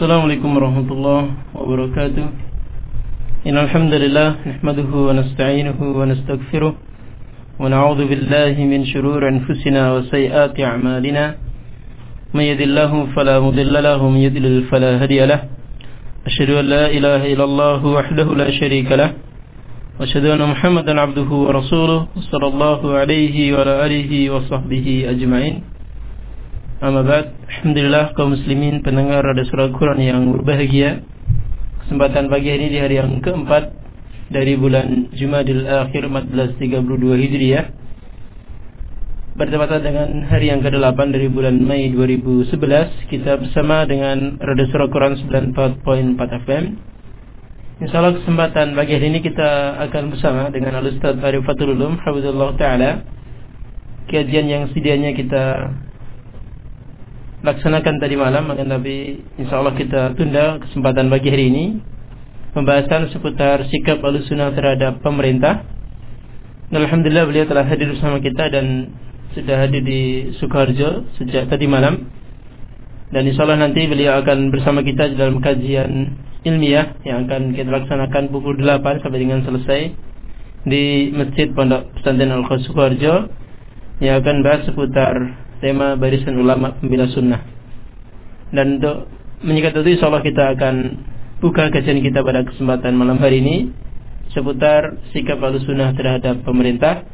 السلام عليكم ورحمة الله وبركاته. إن الحمد لله نحمده ونستعينه ونستغفره ونعوذ بالله من شرور أنفسنا وسيئات أعمالنا. من يد الله فلا مضل له ومن يضلل فلا هادي له. أشهد أن لا إله إلا الله وحده لا شريك له. وأشهد أن محمدا عبده ورسوله صلى الله عليه وعلى آله وصحبه أجمعين. Amma Alhamdulillah kaum muslimin pendengar ada surah Quran yang berbahagia. Kesempatan pagi ini di hari yang keempat Dari bulan Jumadil Akhir 1432 Hijriah. Bertepatan dengan hari yang ke-8 dari bulan Mei 2011 Kita bersama dengan Rada Surah Quran 94.4 FM InsyaAllah kesempatan pagi hari ini kita akan bersama dengan Al-Ustaz Arifatul Ulum Ta'ala. Kajian yang sedianya kita laksanakan tadi malam akan tapi insya Allah kita tunda kesempatan pagi hari ini pembahasan seputar sikap alusunah terhadap pemerintah. Alhamdulillah beliau telah hadir bersama kita dan sudah hadir di Sukarjo sejak tadi malam. Dan insya Allah nanti beliau akan bersama kita dalam kajian ilmiah yang akan kita laksanakan pukul 8 sampai dengan selesai di Masjid Pondok Pesantren Sukarjo yang akan bahas seputar tema barisan ulama pembela sunnah. Dan untuk menyikat itu insyaallah kita akan buka kajian kita pada kesempatan malam hari ini seputar sikap al sunnah terhadap pemerintah.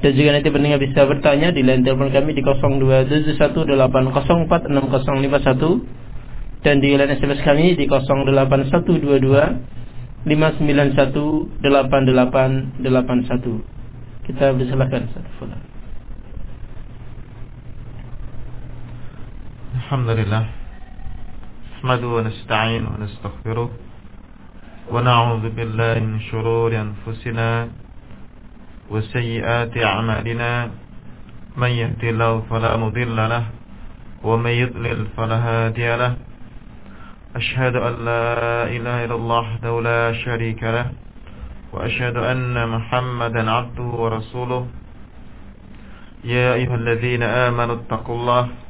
Dan juga nanti pendengar bisa bertanya di line telepon kami di 0271806051 dan di line SMS kami di 08122 5918881. Kita bersilakan satu الحمد لله نحمده ونستعين ونستغفره ونعوذ بالله من شرور أنفسنا وسيئات أعمالنا. من يهدي الله فلا مضل له ومن يضلل فلا هادي له. أشهد أن لا إله إلا الله وحده لا شريك له وأشهد أن محمدا عبده ورسوله. يا أيها الذين آمنوا اتقوا الله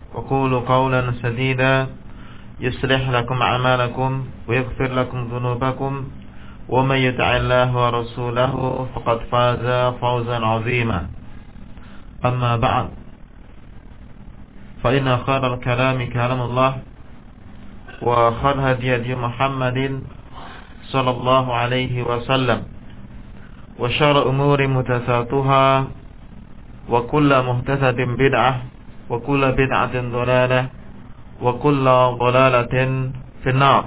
وقولوا قولا سديدا. يصلح لكم أعمالكم ويغفر لكم ذنوبكم. ومن يطع الله ورسوله فقد فاز فوزا عظيما. أما بعد فإن خير الكلام كلام الله وخير هدي هدي محمد صلى الله عليه وسلم. وشر أمور محدثاتها وكل محدثة بدعة. وكل بدعة ضلالة وكل ضلالة في النار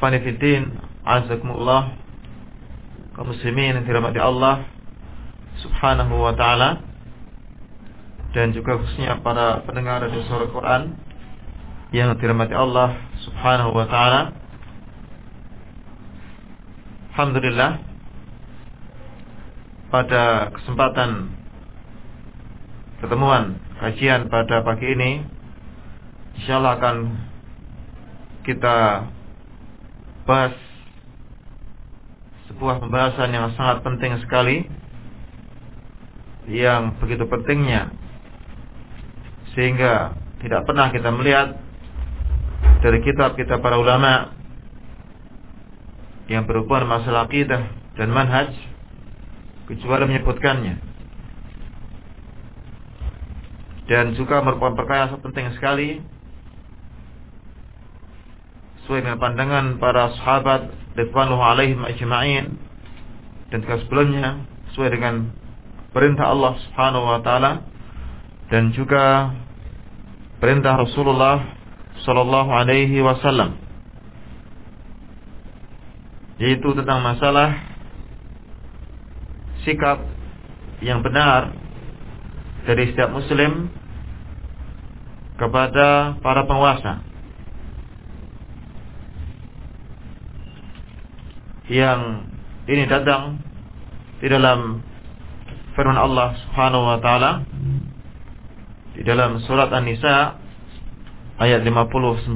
Fanifidin Azakumullah kaum muslimin yang dirahmati Allah Subhanahu wa taala dan juga khususnya para pendengar dari suara Quran yang dirahmati Allah Subhanahu wa taala Alhamdulillah pada kesempatan pertemuan kajian pada pagi ini insyaallah akan kita bahas sebuah pembahasan yang sangat penting sekali yang begitu pentingnya sehingga tidak pernah kita melihat dari kitab kita para ulama yang berhubungan masalah akidah dan manhaj kecuali menyebutkannya. Dan juga merupakan perkara yang penting sekali. Sesuai dengan pandangan para sahabat ridwanullah alaihim ajma'in. Dan juga sebelumnya sesuai dengan perintah Allah Subhanahu wa taala. Dan juga perintah Rasulullah sallallahu alaihi wasallam. Yaitu tentang masalah sikap yang benar dari setiap muslim kepada para penguasa. Yang ini datang di dalam firman Allah Subhanahu wa taala di dalam surat An-Nisa ayat 59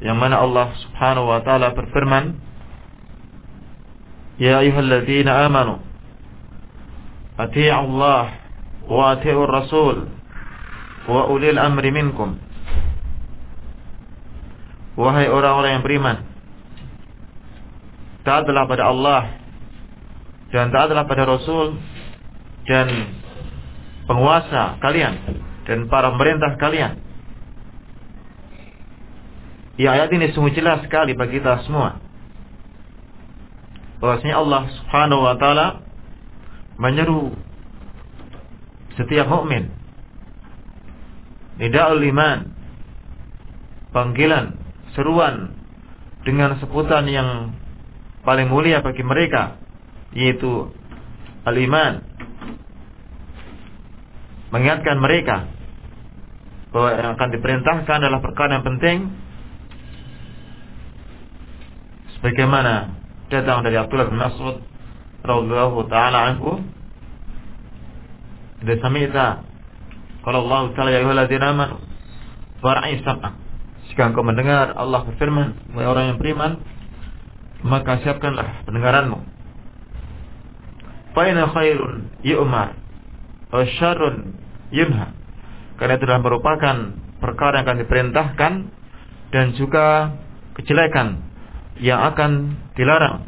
yang mana Allah Subhanahu wa taala berfirman Ayyuhalladzina amanu atii'u Allah wa atii'u Rasul wa ulil amri minkum Wahai orang-orang yang beriman taatlah pada dan taatlah pada Rasul dan penguasa kalian dan para pemerintah kalian Ya ayat ini sungguh jelas sekali bagi kita semua. Bahwasanya Allah Subhanahu wa taala menyeru setiap mukmin. Nida'ul iman panggilan seruan dengan sebutan yang paling mulia bagi mereka yaitu al-iman. Mengingatkan mereka bahwa yang akan diperintahkan adalah perkara yang penting sebagaimana datang dari Abdullah bin Mas'ud radhiyallahu taala anhu. Dari samita kalau Allah taala ya ayyuhalladzina amanu fara'i sam'a jika engkau mendengar Allah berfirman wahai orang yang beriman maka siapkanlah pendengaranmu. Fa inna khairun yu'mar wa syarrun yunha. Karena itu adalah merupakan perkara yang akan diperintahkan dan juga kejelekan yang akan dilarang.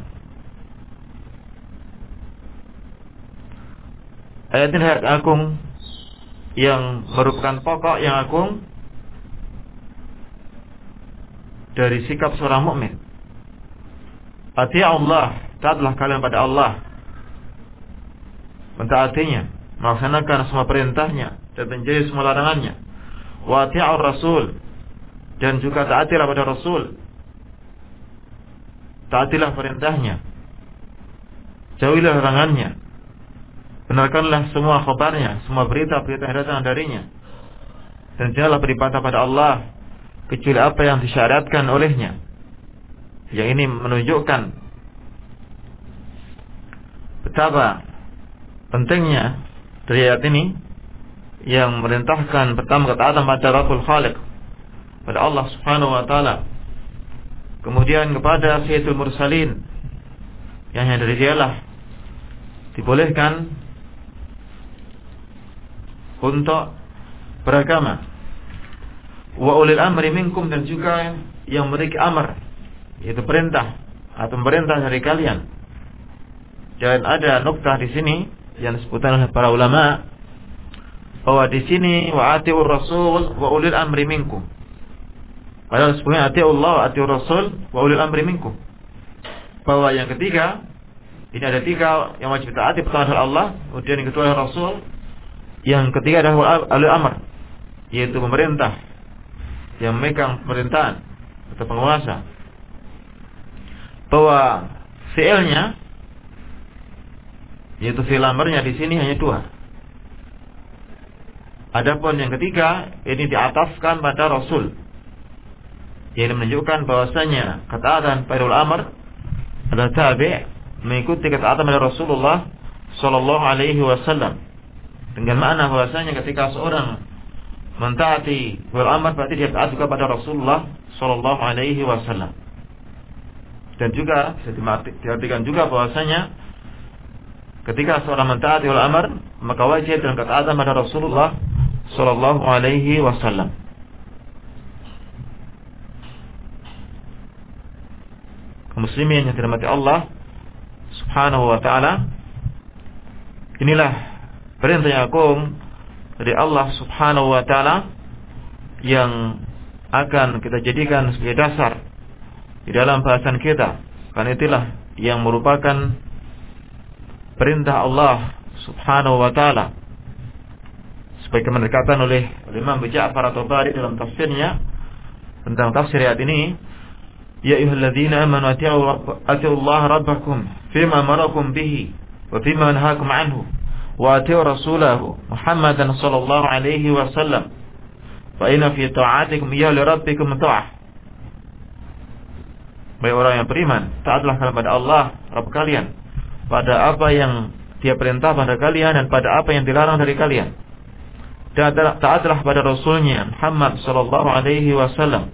Ayat ini ayat agung yang merupakan pokok yang agung dari sikap seorang mukmin. Ati Allah, taatlah kalian pada Allah. Mentaatinya, melaksanakan semua perintahnya dan menjadi semua larangannya. Wa Rasul dan juga taatilah pada Rasul taatilah perintahnya. Jauhilah larangannya. Benarkanlah semua khabarnya semua berita-berita yang datang darinya. Dan janganlah beribadah pada Allah kecuali apa yang disyariatkan olehnya. Yang ini menunjukkan betapa pentingnya dari ayat ini yang merintahkan pertama ketaatan pada Rabbul Khaliq pada Allah Subhanahu wa taala Kemudian kepada Sayyidul Mursalin yang hanya dari dialah dibolehkan untuk beragama. Wa ulil amri minkum dan juga yang memiliki amr yaitu perintah atau perintah dari kalian. Dan ada nuktah di sini yang disebutkan oleh para ulama bahwa di sini wa atiur rasul wa ulil amri minkum Padahal sebelumnya ati Allah, ati Rasul, wa ulil amri minkum. Bahwa yang ketiga, ini ada tiga yang wajib taati. Pertama adalah Allah, kemudian yang kedua adalah Rasul, yang ketiga adalah ulil amr, yaitu pemerintah yang memegang pemerintahan atau penguasa. Bahwa fiilnya yaitu fiil amrnya di sini hanya dua. Adapun yang ketiga ini diataskan pada Rasul yang menunjukkan bahwasanya ketaatan pada amr adalah tabi mengikuti ketaatan pada Rasulullah Sallallahu Alaihi Wasallam. Dengan makna bahwasanya ketika seorang mentaati wal amr berarti dia taat juga pada Rasulullah Sallallahu Alaihi Wasallam. Dan juga diartikan juga bahwasanya ketika seorang mentaati wal amr maka wajib dan ketaatan pada Rasulullah Sallallahu Alaihi Wasallam muslimin yang dirahmati Allah Subhanahu wa taala. Inilah perintah yang agung dari Allah Subhanahu wa taala yang akan kita jadikan sebagai dasar di dalam bahasan kita. Karena itulah yang merupakan perintah Allah Subhanahu wa taala sebagaimana dikatakan oleh Imam Ja'far atau Bari dalam tafsirnya tentang tafsir ayat ini يا أيها الذين آمنوا أتوا الله ربكم فيما أمركم به وفيما نهاكم عنه وأتوا رسوله محمدا صلى الله عليه وسلم fi ta'atikum ya li rabbikum ta'ah. Baik orang yang beriman, taatlah kepada Allah, Rabb kalian, pada apa yang Dia perintah pada kalian dan pada apa yang dilarang dari kalian. Dan taatlah pada Rasulnya Muhammad Sallallahu Alaihi Wasallam.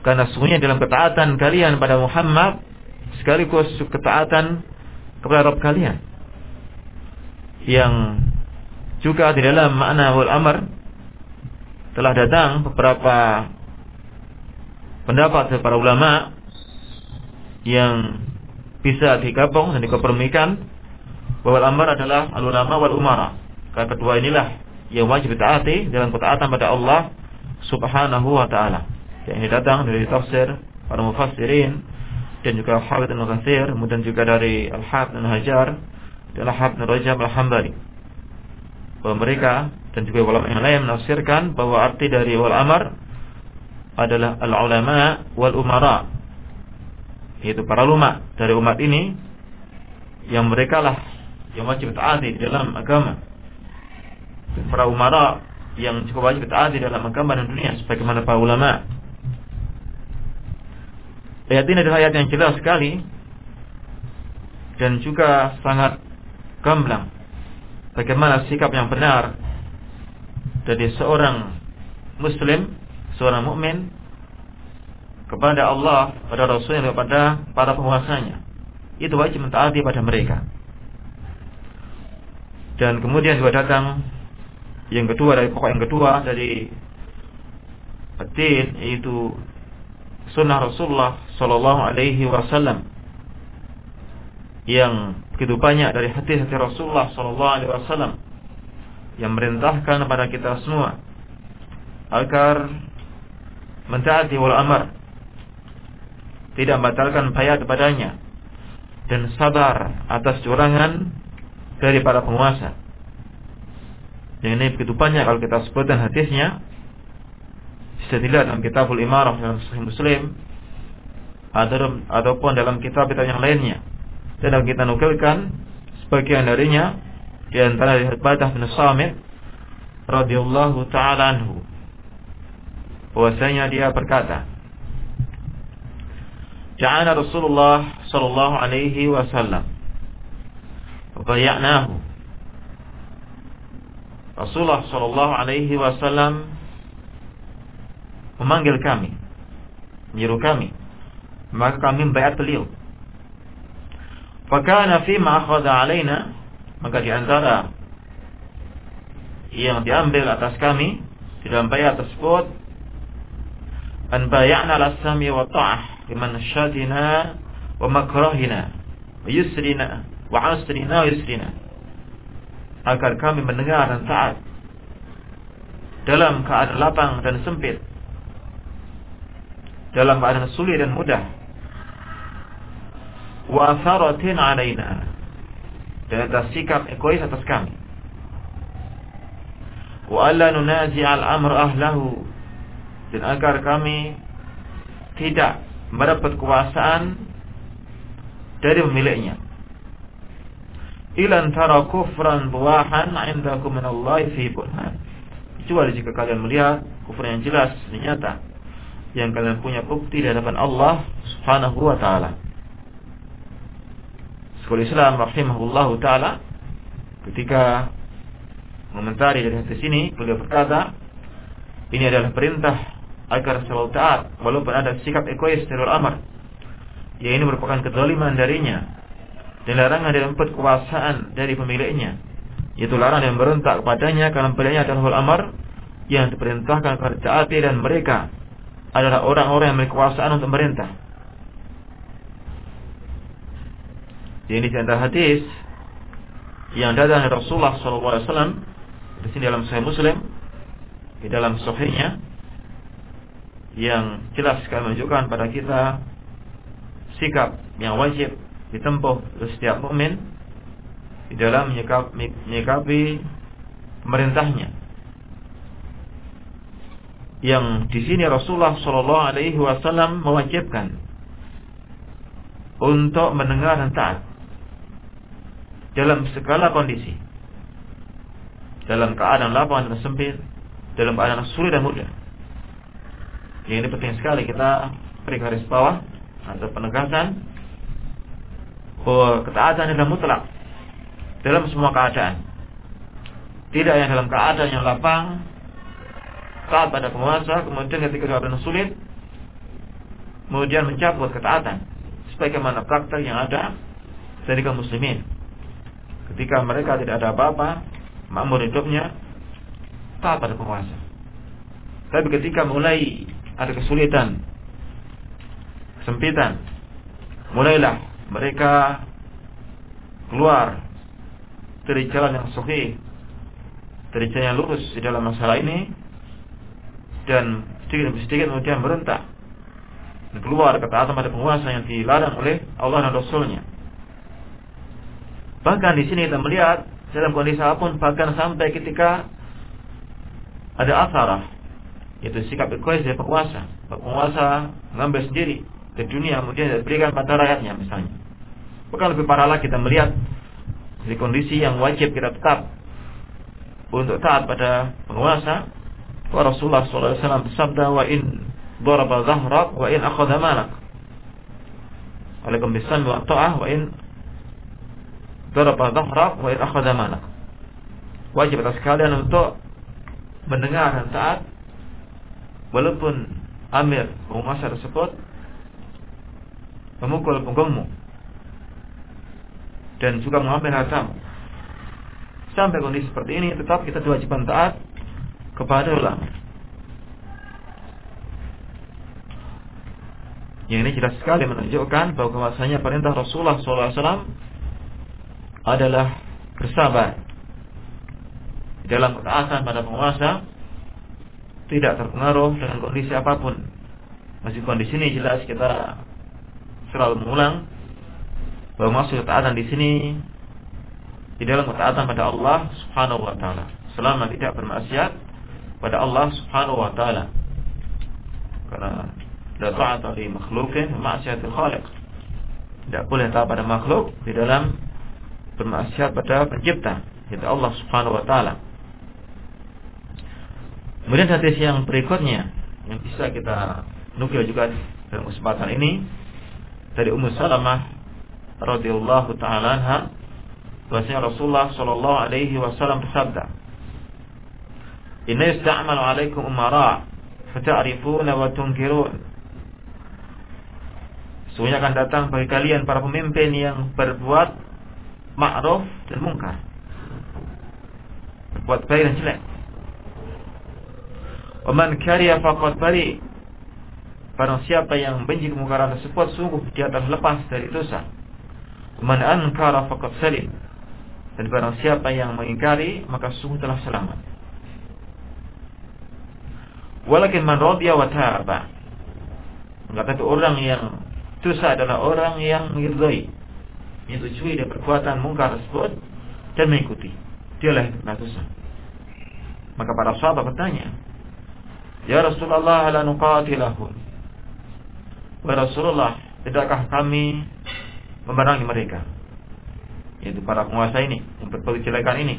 Karena sesungguhnya dalam ketaatan kalian pada Muhammad sekaligus ketaatan kepada Rabb kalian yang juga di dalam makna wal amr telah datang beberapa pendapat dari para ulama yang bisa digabung dan dikompromikan bahwa al-amr adalah al-ulama wal umara. Karena kedua inilah yang wajib ditaati dalam ketaatan pada Allah Subhanahu wa taala. Yang ini datang dari tafsir para mufassirin dan juga Ibnu Katsir, kemudian juga dari Al-Hafidz Ibnu Hajar dan Al-Hafidz Ibnu Rajab Al-Hambali. Bahwa mereka dan juga ulama yang lain menafsirkan bahwa arti dari wal amr adalah al-ulama wal umara yaitu para ulama dari umat ini yang mereka lah yang wajib taati di dalam agama para umara yang cukup wajib taati dalam agama dan dunia sebagaimana para ulama ayat ini adalah ayat yang jelas sekali dan juga sangat gamblang bagaimana sikap yang benar dari seorang muslim seorang mukmin kepada Allah, pada dan kepada para penguasanya. Itu wajib mentaati pada mereka. Dan kemudian juga datang yang kedua dari pokok yang kedua dari Adin yaitu sunnah Rasulullah Sallallahu Alaihi Wasallam yang begitu banyak dari hadis-hadis Rasulullah Sallallahu Alaihi Wasallam yang merintahkan kepada kita semua agar mentaati wal amar tidak membatalkan bayat kepadanya dan sabar atas curangan dari para penguasa. Dan ini begitu banyak kalau kita sebutkan hadisnya bisa dilihat dalam kitabul imarah dalam sahih muslim ataupun dalam kitab-kitab yang lainnya. Dan dalam kita nukilkan sebagian darinya di antara dari Badah bin Samit radhiyallahu taala anhu. Bahwasanya dia berkata Ja'ana Rasulullah sallallahu alaihi wasallam Bayanahu Rasulullah sallallahu alaihi wasallam memanggil kami menyuruh kami maka kami membayar beliau. Fakana fi ma alaina maka di antara yang diambil atas kami di dalam bayar tersebut an bay'na ala sami wa ta'ah liman syadina wa makrahina wa yusrina wa asrina wa yusrina. Agar kami mendengar dan taat dalam keadaan lapang dan sempit dalam keadaan sulit dan mudah wa alaina dan atas sikap egois atas kami wa alla nunazi al amr ahlahu dan agar kami tidak mendapat kekuasaan dari pemiliknya. Ilan tara kufran buahan indakum min Allah fi burhan. Kecuali jika kalian melihat kufur yang jelas dan nyata yang kalian punya bukti di hadapan Allah Subhanahu wa taala. Sekolah Islam rahimahullahu taala ketika mengomentari dari hadis ini beliau berkata ini adalah perintah agar selalu taat walaupun ada sikap egois dari amar. Ya ini merupakan kezaliman darinya dan larangan dari empat kekuasaan dari pemiliknya. Yaitu larangan yang berontak kepadanya karena pemiliknya adalah amar yang diperintahkan kepada taati dan mereka adalah orang-orang yang memiliki kekuasaan untuk merintah. Ini di antara hadis yang datang dari Rasulullah SAW di sini dalam Sahih Muslim di dalam Sahihnya yang jelas sekali menunjukkan pada kita sikap yang wajib ditempuh oleh setiap mukmin di dalam menyikapi pemerintahnya. Yang di sini Rasulullah Shallallahu Alaihi Wasallam mewajibkan untuk mendengar dan taat dalam segala kondisi, dalam keadaan lapang dan sempit, dalam keadaan sulit dan mudah. Yang ini penting sekali kita beri garis bawah atau penegasan bahwa ketaatan adalah mutlak dalam semua keadaan. Tidak yang dalam keadaan yang lapang saat pada penguasa kemudian ketika keadaan sulit kemudian mencabut ketaatan sebagaimana praktek yang ada dari kaum muslimin ketika mereka tidak ada apa-apa makmur hidupnya taat pada penguasa tapi ketika mulai ada kesulitan kesempitan mulailah mereka keluar dari jalan yang sahih dari jalan yang lurus di dalam masalah ini dan sedikit demi sedikit kemudian berontak dan keluar ketaatan pada penguasa yang dilarang oleh Allah dan Rasulnya. Bahkan di sini kita melihat dalam kondisi apa pun bahkan sampai ketika ada asarah yaitu sikap egois dari penguasa. Penguasa mengambil sendiri ke dunia kemudian diberikan pada rakyatnya misalnya. Bahkan lebih parah lagi kita melihat di kondisi yang wajib kita tetap untuk taat pada penguasa. Rasulullah SAW bersabda wa in daraba zahrak wa in akhadha malak. Alaikum bisan wa ta'ah wa in daraba zahrak wa in akhadha malak. Wajib atas kalian untuk mendengar dan taat walaupun amir penguasa tersebut memukul punggungmu dan juga mengambil hartamu. Sampai kondisi seperti ini tetap kita diwajibkan taat kepada ulama. Yang ini jelas sekali menunjukkan bahwa bahwasanya perintah Rasulullah SAW adalah bersabar dalam ketaatan pada penguasa tidak terpengaruh dengan kondisi apa pun. Masih kondisi ini jelas kita selalu mengulang bahwa maksud ketaatan di sini di dalam ketaatan pada Allah Subhanahu wa taala. Selama tidak bermaksiat pada Allah Subhanahu wa taala. Karena La ta'ata li makhlukin ma'asyiatil khaliq. Tidak boleh taat pada makhluk di dalam bermaksiat pada pencipta, yaitu Allah Subhanahu wa taala. Kemudian hadis yang berikutnya yang bisa kita nukil juga dalam kesempatan ini dari Ummu Salamah radhiyallahu taala anha bahwasanya Rasulullah sallallahu alaihi wasallam bersabda Inna yasta'malu alaikum umara fata'rifuna wa tunkirun Sungguhnya akan datang bagi kalian para pemimpin yang berbuat ma'ruf dan mungkar. Berbuat baik dan jelek. Waman karya faqad bari. Barang siapa yang benci kemungkaran tersebut sungguh dia telah lepas dari dosa. Waman ankara faqad salim. Dan barang siapa yang mengingkari maka sungguh telah selamat. Walakin man radiya wa taba. Mengatakan itu orang yang Dosa adalah orang yang menyetujui menyetujui dan perbuatan mungkar tersebut dan mengikuti. Dialah dosa. Maka para sahabat bertanya, Ya Rasulullah ala nuqatilahum. Wa Rasulullah, tidakkah kami memerangi mereka? Yaitu para penguasa ini yang berbuat kejelekan ini.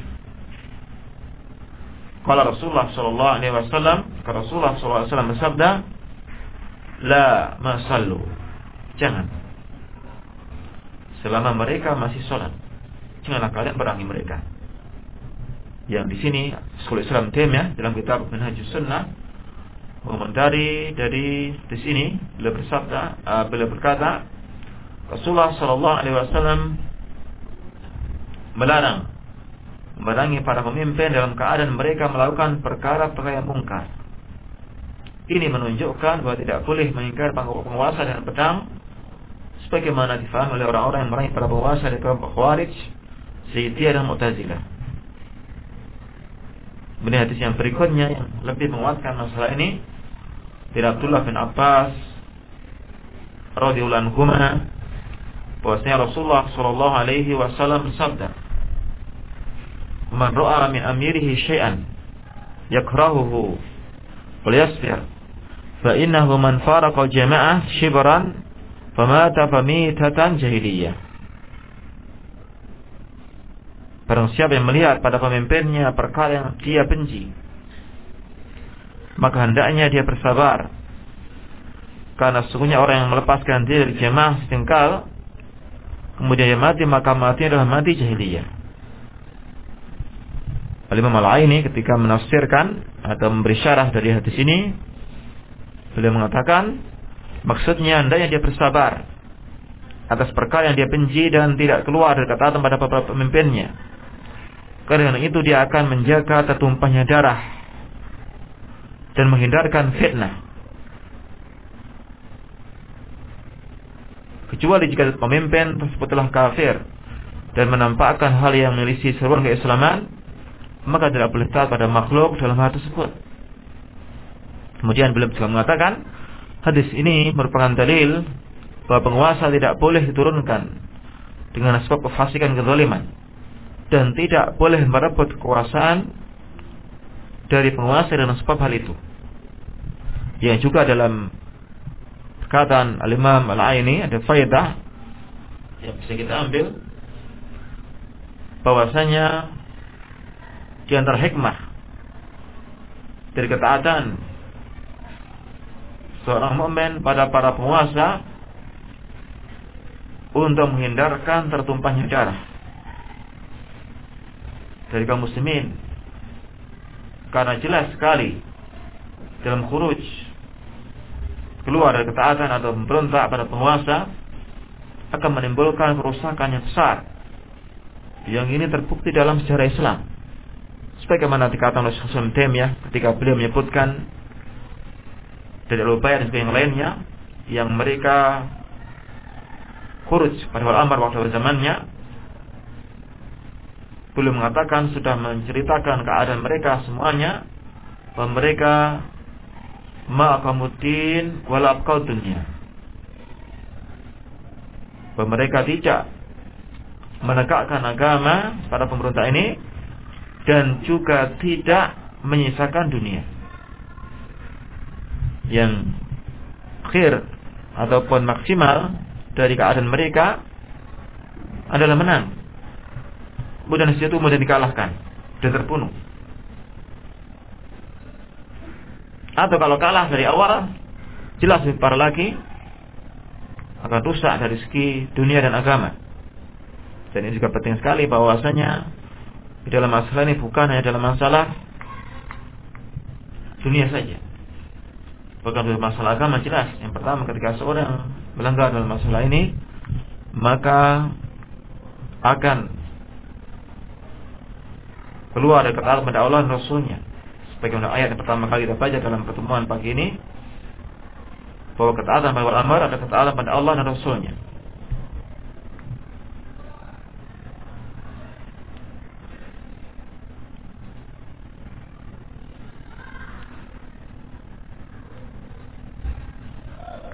Kalau Rasulullah sallallahu alaihi wasallam, Rasulullah sallallahu alaihi wasallam bersabda, "La masallu Jangan. Selama mereka masih sholat, janganlah kalian berangi mereka. Yang di sini Sekolah Islam ya dalam kitab Manhajus Sunnah mengomentari dari di sini beliau bersabda, uh, beliau berkata, Rasulullah Shallallahu Alaihi Wasallam melarang memerangi para pemimpin dalam keadaan mereka melakukan perkara-perkara yang mungkar. Ini menunjukkan bahwa tidak boleh mengingkari penguasa dengan pedang sebagaimana difahami oleh orang-orang yang meraih para penguasa dari kelompok Khawarij, Zaidiyah dan Mu'tazilah. Kemudian hadis yang berikutnya yang lebih menguatkan masalah ini dari Abdullah bin Abbas radhiyallahu anhu bahwasanya Rasulullah sallallahu alaihi wasallam bersabda Man ra'a min amirihi syai'an yakrahuhu falyasbir fa innahu man faraqa jama'ah shibran Famata famitatan jahiliyah. Barang siapa yang melihat pada pemimpinnya perkara yang dia benci, maka hendaknya dia bersabar. Karena sesungguhnya orang yang melepaskan diri dari jamaah setengkal kemudian dia mati maka mati adalah mati jahiliyah. Al-Imam Al-Aini ketika menafsirkan atau memberi syarah dari hadis ini beliau mengatakan maksudnya hendaknya dia bersabar atas perkara yang dia benci dan tidak keluar dari ketaatan pada para pemimpinnya. Karena itu dia akan menjaga tertumpahnya darah dan menghindarkan fitnah. kecuali jika pemimpin tersebut telah kafir dan menampakkan hal yang menyelisih seruan keislaman maka tidak boleh taat pada makhluk dalam hal tersebut kemudian beliau juga mengatakan hadis ini merupakan dalil bahwa penguasa tidak boleh diturunkan dengan sebab kefasikan kezaliman dan tidak boleh merebut kekuasaan dari penguasa dengan sebab hal itu. Yang juga dalam perkataan Al-Imam Al-Aini ada faedah yang bisa kita ambil bahwasanya di antara hikmah dari ketaatan seorang mukmin pada para penguasa untuk menghindarkan tertumpahnya darah dari kaum muslimin karena jelas sekali dalam khuruj keluar dari ketaatan atau memberontak pada penguasa akan menimbulkan kerusakan yang besar. Yang ini terbukti dalam sejarah Islam. Sebagaimana dikatakan oleh Syaikhul ya ketika beliau menyebutkan dari al dan yang lainnya yang mereka kurus pada wal Amr waktu zamannya beliau mengatakan sudah menceritakan keadaan mereka semuanya bahwa mereka ma'akamuddin walabkau dunia. Bahwa mereka tidak menegakkan agama pada pemerintah ini dan juga tidak menyisakan dunia. Yang akhir ataupun maksimal dari keadaan mereka adalah menang. Kemudian itu kemudian dikalahkan dan terbunuh. Atau kalau kalah dari awal, jelas lebih parah lagi akan rusak dari segi dunia dan agama. Dan ini juga penting sekali bahwasanya di dalam masalah ini bukan hanya dalam masalah dunia saja. Bukan dalam masalah agama jelas. Yang pertama ketika seorang melanggar dalam masalah ini, maka akan keluar dari ketaatan pada Allah dan Rasulnya sebagaimana ayat yang pertama kali kita baca dalam pertemuan pagi ini bahwa ketaatan pada amar ada ketaatan pada Allah dan Rasulnya.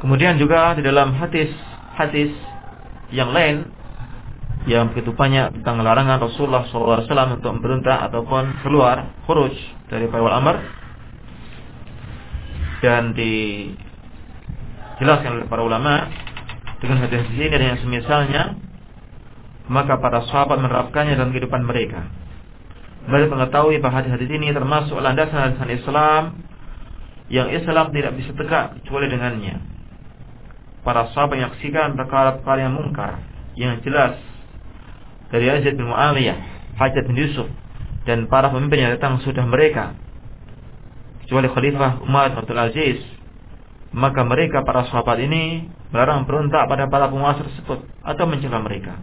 Kemudian juga di dalam hadis-hadis yang lain yang begitu banyak tentang larangan Rasulullah SAW untuk memberontak ataupun keluar khuruj dari Baiwal Amr dan dijelaskan oleh para ulama dengan hadis ini dan yang semisalnya maka para sahabat menerapkannya dalam kehidupan mereka. Mereka mengetahui bahwa hadis-hadis ini termasuk landasan-landasan Islam yang Islam tidak bisa tegak kecuali dengannya. Para sahabat menyaksikan perkara-perkara yang mungkar. Yang jelas dari Yazid bin Muawiyah, Hajat bin Yusuf dan para pemimpin yang datang sudah mereka. Kecuali Khalifah Umar bin Abdul Aziz. Maka mereka para sahabat ini melarang berontak pada para penguasa tersebut atau mencela mereka.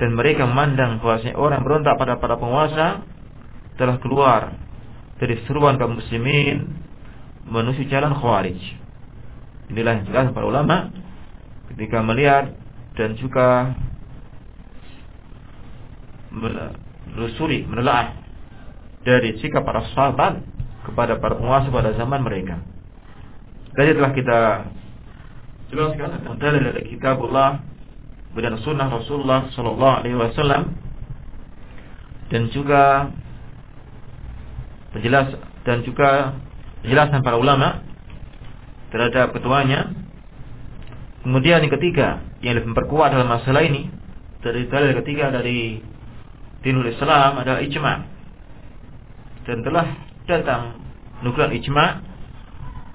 Dan mereka memandang bahwasanya orang berontak pada para penguasa telah keluar dari seruan kaum muslimin menuju jalan khawarij inilah yang jelas para ulama ketika melihat dan juga menelusuri, menelaah dari sikap para sahabat kepada para penguasa pada zaman mereka. Tadi telah kita jelaskan tentang dalil dari kitabullah dan sunnah Rasulullah Sallallahu Alaihi Wasallam dan juga penjelas dan juga penjelasan para ulama terhadap ketuanya. Kemudian yang ketiga yang lebih memperkuat dalam masalah ini dari dalil ketiga dari dinul Islam adalah ijma. Dan telah datang nukilan ijma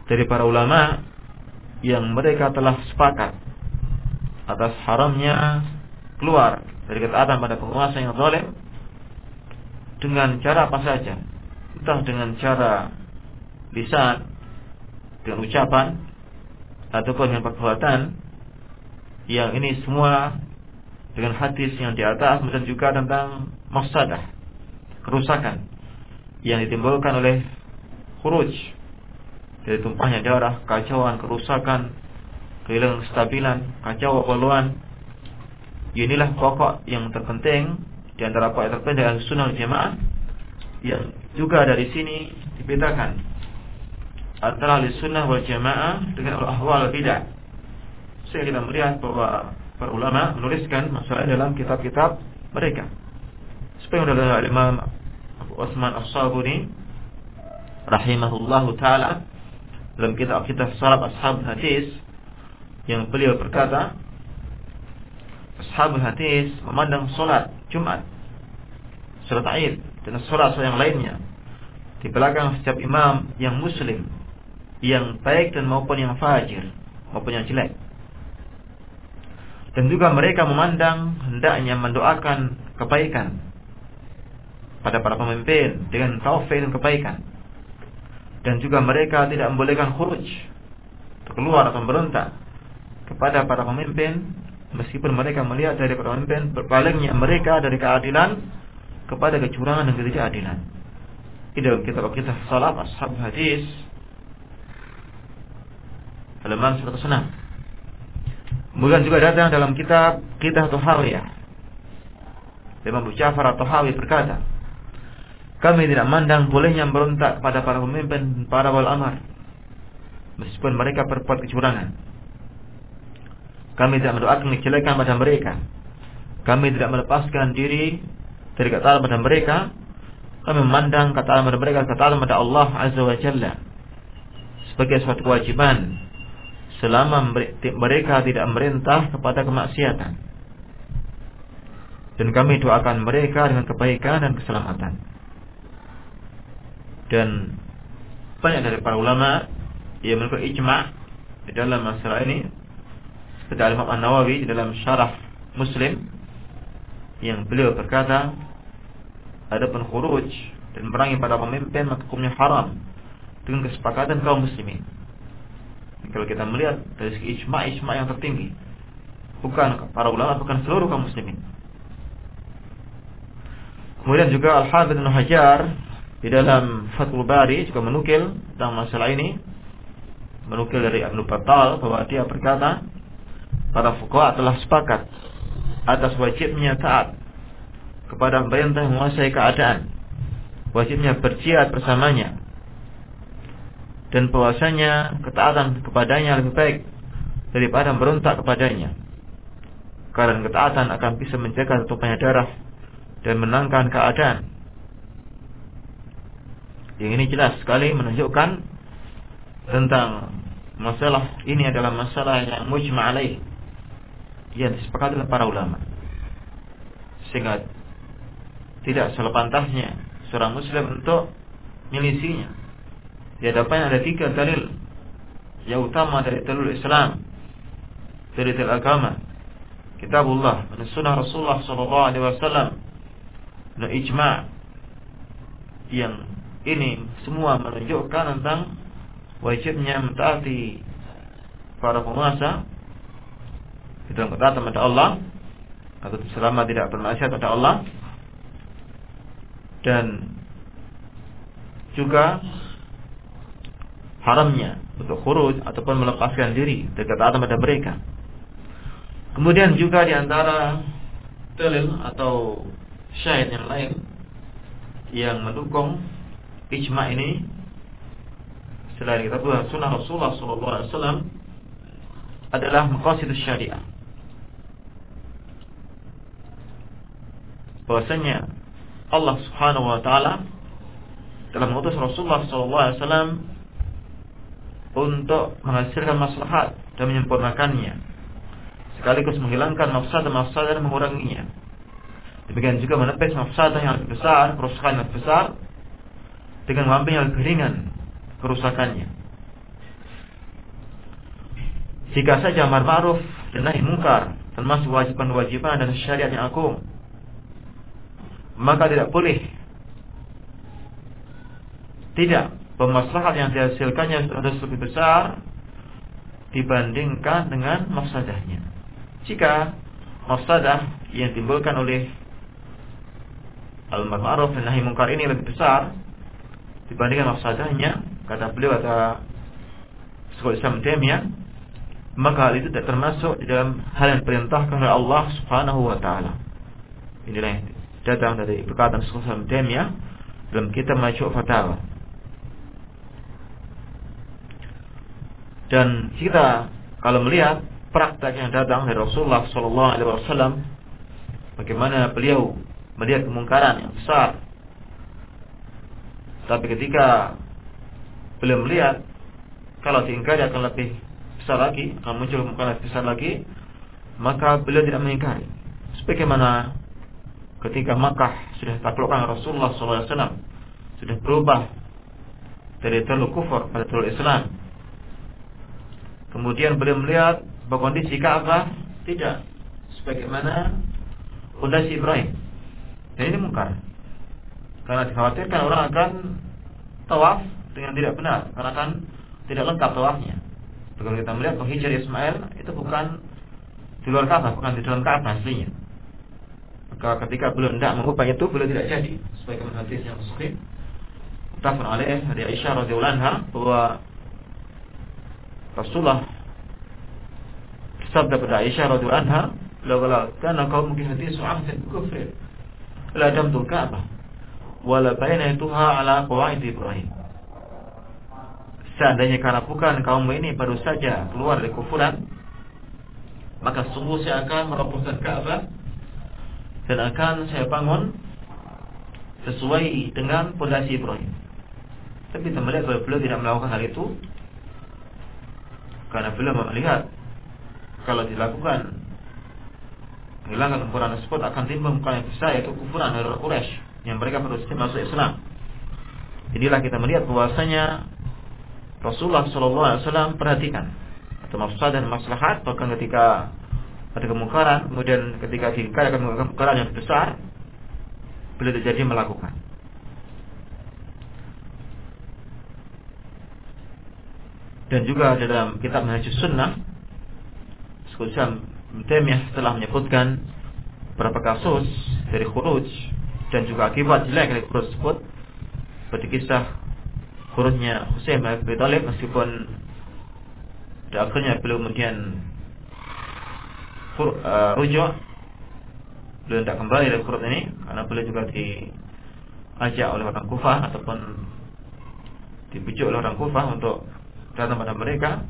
dari para ulama yang mereka telah sepakat atas haramnya keluar dari ketaatan pada penguasa yang zalim dengan cara apa saja entah dengan cara lisan dengan ucapan ataupun dengan perbuatan yang ini semua dengan hadis yang di atas dan juga tentang mafsadah kerusakan yang ditimbulkan oleh khuruj dari tumpahnya darah, kacauan, kerusakan, kehilangan kestabilan, kacau keperluan. Inilah pokok yang terpenting di antara pokok yang terpenting dari sunnah jamaah yang juga dari sini dibedakan antara sunnah wal jamaah dengan ahwal bidah. Saya kita melihat bahwa para ulama menuliskan masalah dalam kitab-kitab mereka. Supaya adalah Imam Abu Osman As-Sabuni rahimahullahu taala dalam kitab kitab Salaf Ashab Hadis yang beliau berkata Ashab Hadis memandang solat Jumat Salat Aid dan solat yang lainnya di belakang setiap imam yang muslim yang baik dan maupun yang fajir maupun yang jelek dan juga mereka memandang hendaknya mendoakan kebaikan pada para pemimpin dengan taufik dan kebaikan. Dan juga mereka tidak membolehkan khuruj keluar atau memberontak kepada para pemimpin meskipun mereka melihat dari para pemimpin berpalingnya mereka dari keadilan kepada kecurangan dan ketidakadilan. Ini dalam kitab kita salaf ashab hadis halaman 106. Kemudian juga datang dalam kitab kita Tuhawiyah. Imam Abu Ja'far atau Hawi berkata, kami tidak mandang bolehnya berontak pada para pemimpin para wal amar meskipun mereka berbuat kecurangan. Kami tidak mendoakan kejelekan pada mereka. Kami tidak melepaskan diri dari kata pada mereka. Kami memandang kata pada mereka kata pada Allah Azza wa Jalla sebagai suatu kewajiban selama mereka tidak merintah kepada kemaksiatan. Dan kami doakan mereka dengan kebaikan dan keselamatan. Dan banyak dari para ulama yang melakukan ijma' di dalam masalah ini seperti Imam An-Nawawi dalam syarah Muslim yang beliau berkata ada pun khuruj dan merangi pada pemimpin maka hukumnya haram dengan kesepakatan kaum muslimin. Kalau kita melihat dari segi ijma' yang tertinggi, bukan para ulama, bukan seluruh kaum muslimin. Kemudian juga Al-Hafidh Hajar di dalam Fathul Bari juga menukil tentang masalah ini. Menukil dari Ibnu Battal bahwa dia berkata, para fuqaha telah sepakat atas wajibnya taat kepada pemerintah yang menguasai keadaan. Wajibnya berjihad bersamanya dan bahwasanya ketaatan kepadanya lebih baik daripada berontak kepadanya. Karena ketaatan akan bisa menjaga tumpahnya darah dan menangkan keadaan. Yang ini jelas sekali menunjukkan tentang masalah ini adalah masalah yang mujma' alaih yang disepakati oleh para ulama. Sehingga tidak selepantahnya seorang muslim untuk milisinya di hadapan ada tiga dalil. Yang utama dari dalil Islam dari dalil agama. Kitabullah dan sunnah Rasulullah sallallahu alaihi wasallam dan ijma' yang ini semua menunjukkan tentang wajibnya mentaati para penguasa. Di dalam kepada Allah atau selama tidak bermaksiat kepada Allah. Dan juga haramnya untuk khuruj ataupun melepaskan diri dari ketaatan pada mereka. Kemudian juga di antara dalil atau syahid yang lain yang mendukung ijma ini selain kita buat sunnah Rasulullah SAW adalah maqasid syariah. Bahwasanya Allah Subhanahu wa taala telah mengutus Rasulullah SAW untuk menghasilkan maslahat dan menyempurnakannya. Sekaligus menghilangkan mafsadah-mafsadah dan menguranginya. Demikian juga menepis mafsadah yang lebih besar kerusakan yang lebih besar dengan mengambil yang lebih ringan kerusakannya. Jika saja amar ma'ruf dan nahi mungkar termasuk wajiban-wajiban dan syariat yang agung, maka tidak boleh tidak pemaslahat yang dihasilkannya harus lebih besar dibandingkan dengan mafsadahnya. Jika mafsadah yang timbulkan oleh al ma'ruf dan nahi mungkar ini lebih besar dibandingkan mafsadahnya, kata beliau kata Sekolah Islam Taimiyah maka hal itu tidak termasuk di dalam hal yang diperintahkan oleh Allah Subhanahu wa taala. Inilah yang datang dari perkataan Syekh Taimiyah dalam kitab Majmu' Fatawa. Dan kita kalau melihat praktek yang datang dari Rasulullah sallallahu alaihi wasallam bagaimana beliau melihat kemungkaran yang besar. Tapi ketika beliau melihat kalau diingkari akan lebih besar lagi, akan muncul kemungkaran besar lagi, maka beliau tidak mengingkari. Sebagaimana ketika Makkah sudah taklukkan Rasulullah SAW sudah berubah dari telur kufur pada telur Islam. Kemudian beliau melihat kondisi Ka'bah tidak sebagaimana fondasi Ibrahim. Dan ini mungkar. Karena dikhawatirkan orang akan tawaf dengan tidak benar, karena kan tidak lengkap tawafnya. Kalau kita melihat penghijrah Ismail itu bukan di luar Ka'bah, bukan di dalam Ka'bah aslinya. Maka ketika beliau tidak mengubah itu, beliau tidak jadi. Sebagai hadis yang sahih, Tafsir alaih dari Aisyah radhiyallahu bahwa Rasulullah sabda pada Aisyah radhiyallahu anha, "Laula kana qaumuki haditsu ahdin kufr, la damtul Ka'bah, wala bainatuha ala qawaid Ibrahim." Seandainya karena bukan kaum ini baru saja keluar dari kufuran, maka sungguh saya akan merobohkan Ka'bah dan akan saya bangun sesuai dengan fondasi Ibrahim. Tapi kita melihat kalau beliau tidak melakukan hal itu karena beliau melihat kalau dilakukan menghilangkan kufuran tersebut akan timbul bukan yang besar yaitu kufuran dari Quraisy yang mereka saja masuk Islam. Inilah kita melihat bahwasanya Rasulullah Shallallahu Alaihi Wasallam perhatikan atau mafsad dan maslahat bahkan ketika ada kemungkaran kemudian ketika diingkari akan kemungkaran yang besar beliau terjadi melakukan dan juga dalam kitab Manhajus Sunnah Sekusam Temiyah telah menyebutkan beberapa kasus dari khuruj dan juga akibat jelek dari khuruj tersebut. Seperti kisah khurujnya Husain bin Abi Thalib meskipun pada akhirnya beliau kemudian uh, rujuk beliau tidak kembali dari khurud ini karena beliau juga diajak oleh orang Kufah ataupun dibujuk oleh orang Kufah untuk datang pada mereka.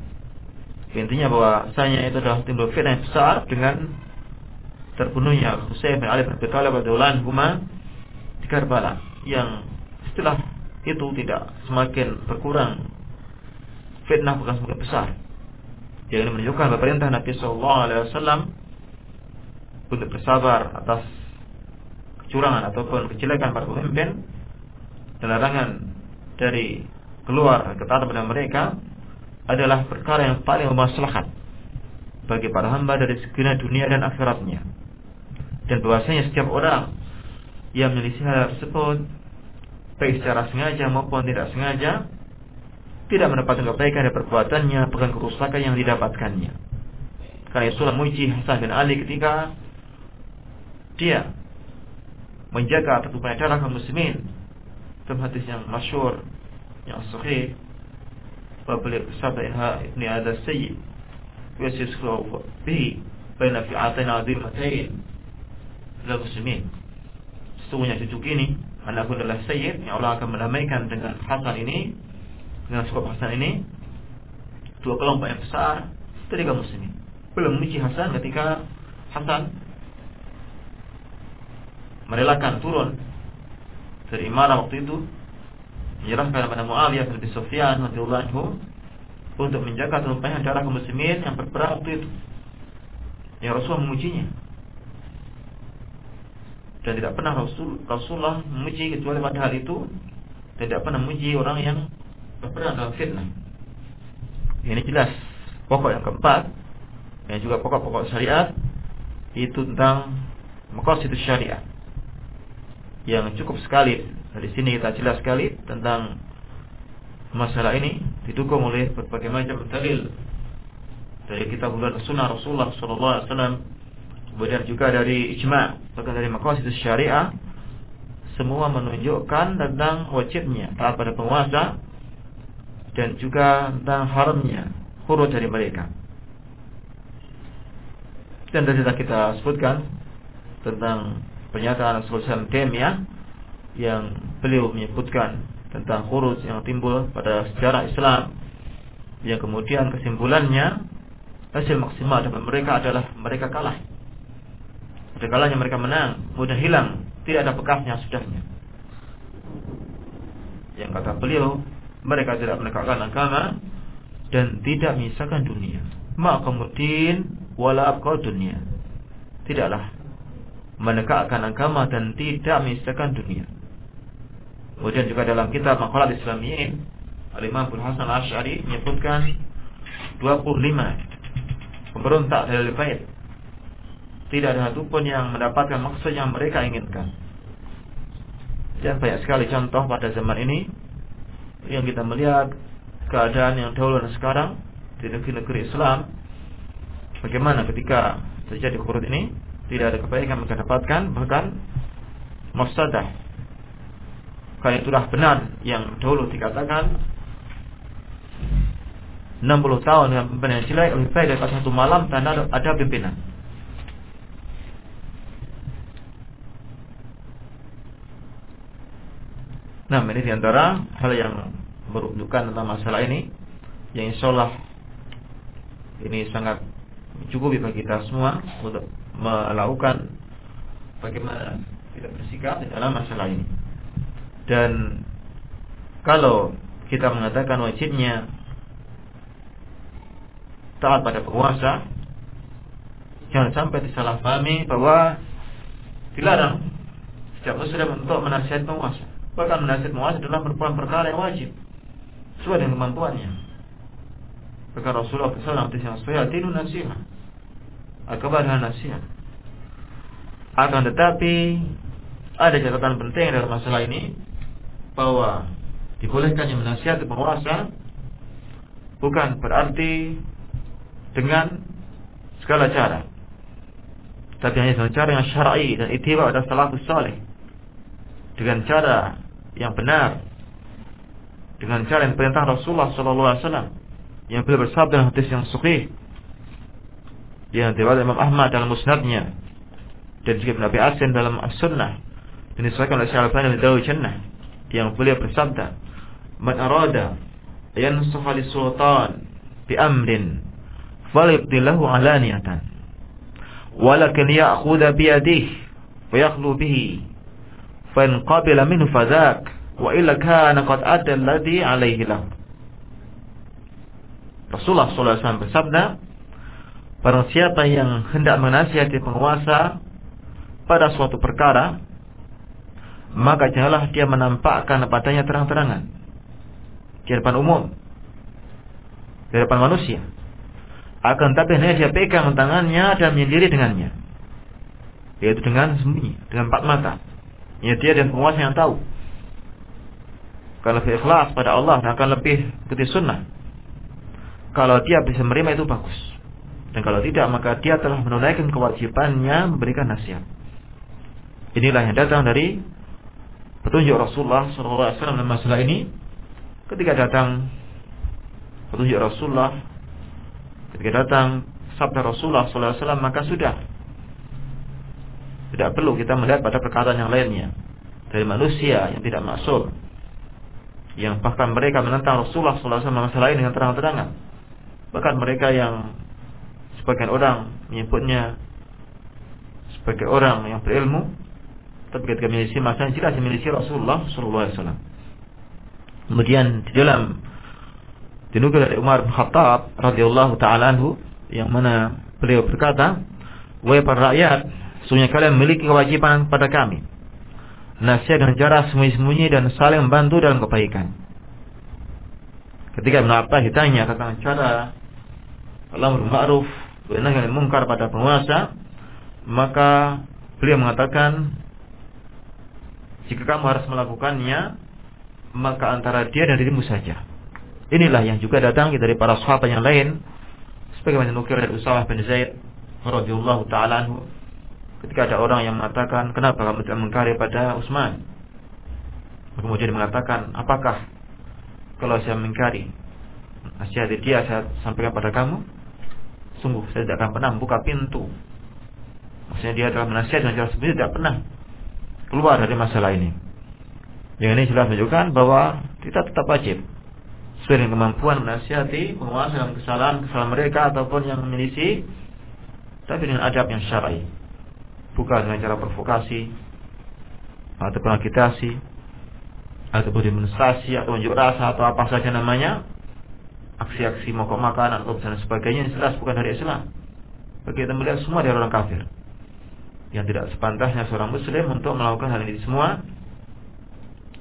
Intinya bahwa saya itu adalah timbul fitnah yang besar dengan terbunuhnya Husain bin Ali bin Abi di Karbala yang setelah itu tidak semakin berkurang. Fitnah bukan semakin besar. Yang ini menunjukkan perintah Nabi Shallallahu Alaihi Wasallam untuk bersabar atas kecurangan ataupun kejelekan para pemimpin dan larangan dari keluar ketaatan pada mereka adalah perkara yang paling bermaslahat bagi para hamba dari segala dunia dan akhiratnya. Dan bahwasanya setiap orang yang menyelisih hal tersebut baik secara sengaja maupun tidak sengaja tidak mendapatkan kebaikan dari perbuatannya bukan kerusakan yang didapatkannya. Karena itulah muji Hasan bin Ali ketika dia menjaga tertumpahnya darah kaum muslimin dalam hadis yang masyur yang sahih bersabda inha ibni ada sayyid yasisku bihi baina fi'atain azimatain lil muslimin. Sesungguhnya cucu ini anakku adalah sayyid yang Allah akan mendamaikan dengan Hasan ini dengan sebab Hasan ini. Dua kelompok yang besar dari kaum muslimin. Belum memuji Hasan ketika Hasan merelakan turun dari imarah waktu itu menyerahkan kepada Muawiyah bin Sufyan radhiyallahu anhu untuk menjaga tumpahan darah kaum muslimin yang berperang waktu itu. Yang Rasul memujinya. Dan tidak pernah Rasul Rasulullah memuji kecuali pada hal itu. Dan tidak pernah memuji orang yang berperan dalam fitnah. Ini jelas pokok yang keempat. Yang juga pokok-pokok syariat. Itu tentang maqasid syariat yang cukup sekali dari sini kita jelas sekali tentang masalah ini didukung oleh berbagai macam dalil. Dari kitab dan sunnah Rasulullah sallallahu alaihi wasallam kemudian juga dari ijma bahkan dari maqasid syariah semua menunjukkan tentang wajibnya taat pada penguasa dan juga tentang haramnya huruf dari mereka. Dan dari kita sebutkan tentang pernyataan Rasulullah ya yang beliau menyebutkan tentang huruf yang timbul pada sejarah Islam yang kemudian kesimpulannya hasil maksimal dari mereka adalah mereka kalah. Pada kalanya mereka menang, mudah hilang, tidak ada bekasnya sudahnya. Yang kata beliau, mereka tidak menegakkan agama dan tidak menyisakan dunia. Ma kemudian wala abqa dunia. Tidaklah menegakkan agama dan tidak menyisakan dunia. Kemudian juga dalam kitab Maqalat Islamiyin Al-Imam Abu Hasan Al-Asy'ari menyebutkan 25 pemberontak dari Bait. Tidak ada satupun yang mendapatkan maksud yang mereka inginkan. Dan banyak sekali contoh pada zaman ini yang kita melihat keadaan yang dahulu dan sekarang di negeri-negeri Islam bagaimana ketika terjadi kurut ini tidak ada kebaikan mereka dapatkan bahkan mafsadah karena itulah benar yang dulu dikatakan 60 tahun dengan pimpinan yang jelek lebih baik daripada satu malam dan ada, pimpinan. Nah, ini di antara hal yang menunjukkan tentang masalah ini yang insya Allah ini sangat cukup bagi kita semua untuk melakukan bagaimana kita bersikap di dalam masalah ini. Dan kalau kita mengatakan wajibnya taat pada penguasa, jangan sampai disalahpahami bahwa dilarang setiap muslim untuk menasihat penguasa. Bahkan menasihat penguasa adalah merupakan perkara yang wajib sesuai dengan kemampuannya. Bahkan Rasulullah SAW yang saya dinu nasihat kepada nasihat. Akan tetapi ada catatan penting dalam masalah ini bahwa dibolehkannya menasihati penguasa bukan berarti dengan segala cara. Tapi hanya dengan cara yang syar'i dan itiba ada salafus saleh. Dengan cara yang benar. Dengan cara yang perintah Rasulullah sallallahu alaihi wasallam yang beliau bersabda dalam hadis yang sahih yang diriwayatkan Imam Ahmad dalam musnadnya dan juga Ibn Abi Asim dalam As-Sunnah dan disahkan oleh Syalbani dalam Jannah yang beliau bersabda man arada yansaha li sultan bi amrin falibdilahu alaniyatan walakin ya'khudha bi yadihi wa yakhlu bihi fa in qabila minhu fadhak wa illa kana qad adda alladhi alayhi lahu. Rasulullah sallallahu alaihi wasallam bersabda Barang siapa yang hendak menasihati penguasa pada suatu perkara, maka janganlah dia menampakkan padanya terang-terangan di depan umum, di depan manusia. Akan tapi hanya dia pegang tangannya dan menyendiri dengannya, yaitu dengan sembunyi, dengan empat mata. Ya dia dan penguasa yang tahu. Kalau ikhlas pada Allah akan lebih ikuti sunnah. Kalau dia bisa menerima itu bagus. Dan kalau tidak maka dia telah menunaikan kewajibannya memberikan nasihat. Inilah yang datang dari petunjuk Rasulullah SAW dalam masalah ini. Ketika datang petunjuk Rasulullah, ketika datang sabda Rasulullah SAW maka sudah. Tidak perlu kita melihat pada perkataan yang lainnya dari manusia yang tidak masuk, yang bahkan mereka menentang Rasulullah SAW masalah ini dengan terang-terangan. Bahkan mereka yang sebagian orang menyebutnya sebagai orang yang berilmu tapi ketika milisi masa jelas milisi Rasulullah Sallallahu Alaihi Wasallam. Kemudian di dalam dinukil dari Umar bin Khattab radhiyallahu taala anhu yang mana beliau berkata, "Wahai para rakyat, sungguhnya kalian memiliki kewajiban pada kami. Nasihat dengan cara sembunyi-sembunyi dan saling membantu dalam kebaikan." Ketika Ibn Abbas ditanya tentang cara al-amr ma'ruf wa nahi munkar pada penguasa, maka beliau mengatakan jika kamu harus melakukannya, maka antara dia dan dirimu saja. Inilah yang juga datang dari para sahabat yang lain. Sebagaimana nukir dari Usamah bin Zaid radhiyallahu taala ketika ada orang yang mengatakan kenapa kamu tidak mengkari pada Utsman? Kemudian mengatakan apakah kalau saya mengkari nasihat dia saya sampaikan pada kamu? Sungguh saya tidak akan pernah membuka pintu. Maksudnya dia telah menasihat dengan cara seperti tidak pernah keluar dari masalah ini. Yang ini jelas menunjukkan bahwa kita tetap wajib. Sesuai kemampuan menasihati penguasa dalam kesalahan-kesalahan mereka ataupun yang memilisi tapi dengan adab yang syar'i. Bukan dengan cara provokasi ataupun agitasi ataupun demonstrasi atau unjuk rasa atau apa saja namanya. Aksi-aksi mogok makan atau dan sebagainya ini jelas bukan dari Islam. Bagi kita melihat semua dari orang kafir yang tidak sepantasnya seorang muslim untuk melakukan hal ini semua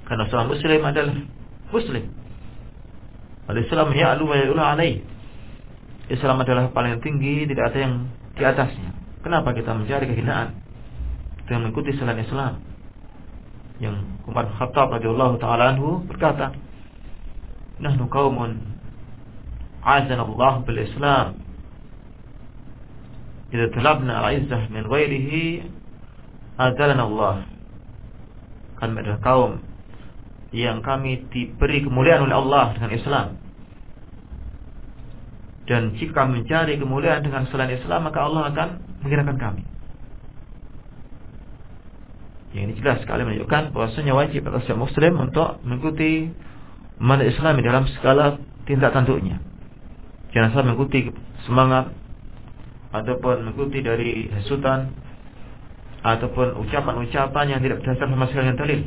karena seorang muslim adalah muslim Al-Islam ya'lu wa. Islam adalah paling tinggi, tidak ada yang di atasnya. Kenapa kita mencari kehinaan? Dengan mengikuti selain Islam. Yang Umar Khattab radhiyallahu taala anhu berkata, "Nahnu qaumun azana Allah bil Islam. Jika talabna al-izzah min ghairihi, adalana Allah." Kami adalah kaum yang kami diberi kemuliaan oleh Allah dengan Islam. Dan jika mencari kemuliaan dengan selain Islam, maka Allah akan menghinakan kami. Yang ini jelas sekali menunjukkan bahwasanya wajib atas setiap muslim untuk mengikuti manhaj Islam dalam segala tindak tanduknya. Jangan sampai mengikuti semangat ataupun mengikuti dari hasutan ataupun ucapan-ucapan yang tidak berdasar sama sekali dengan dalil.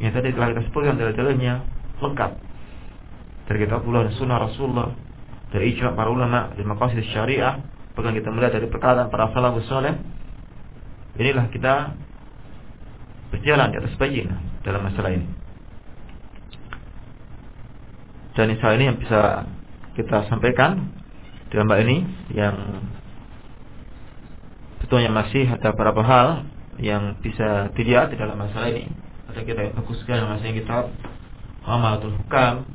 Yang tadi telah kita sebutkan dalil-dalilnya lengkap. Dari kitabullah dan sunnah Rasulullah dari ijma para ulama dari maqasid syariah bahkan kita melihat dari perkataan para salafus saleh inilah kita berjalan di atas bayyinah dalam masalah ini. Dan insya ini yang bisa kita sampaikan dalam hal ini yang betulnya masih ada beberapa hal yang bisa dilihat di dalam masalah ini ada kita fokuskan masih kitab Amalatul Hukam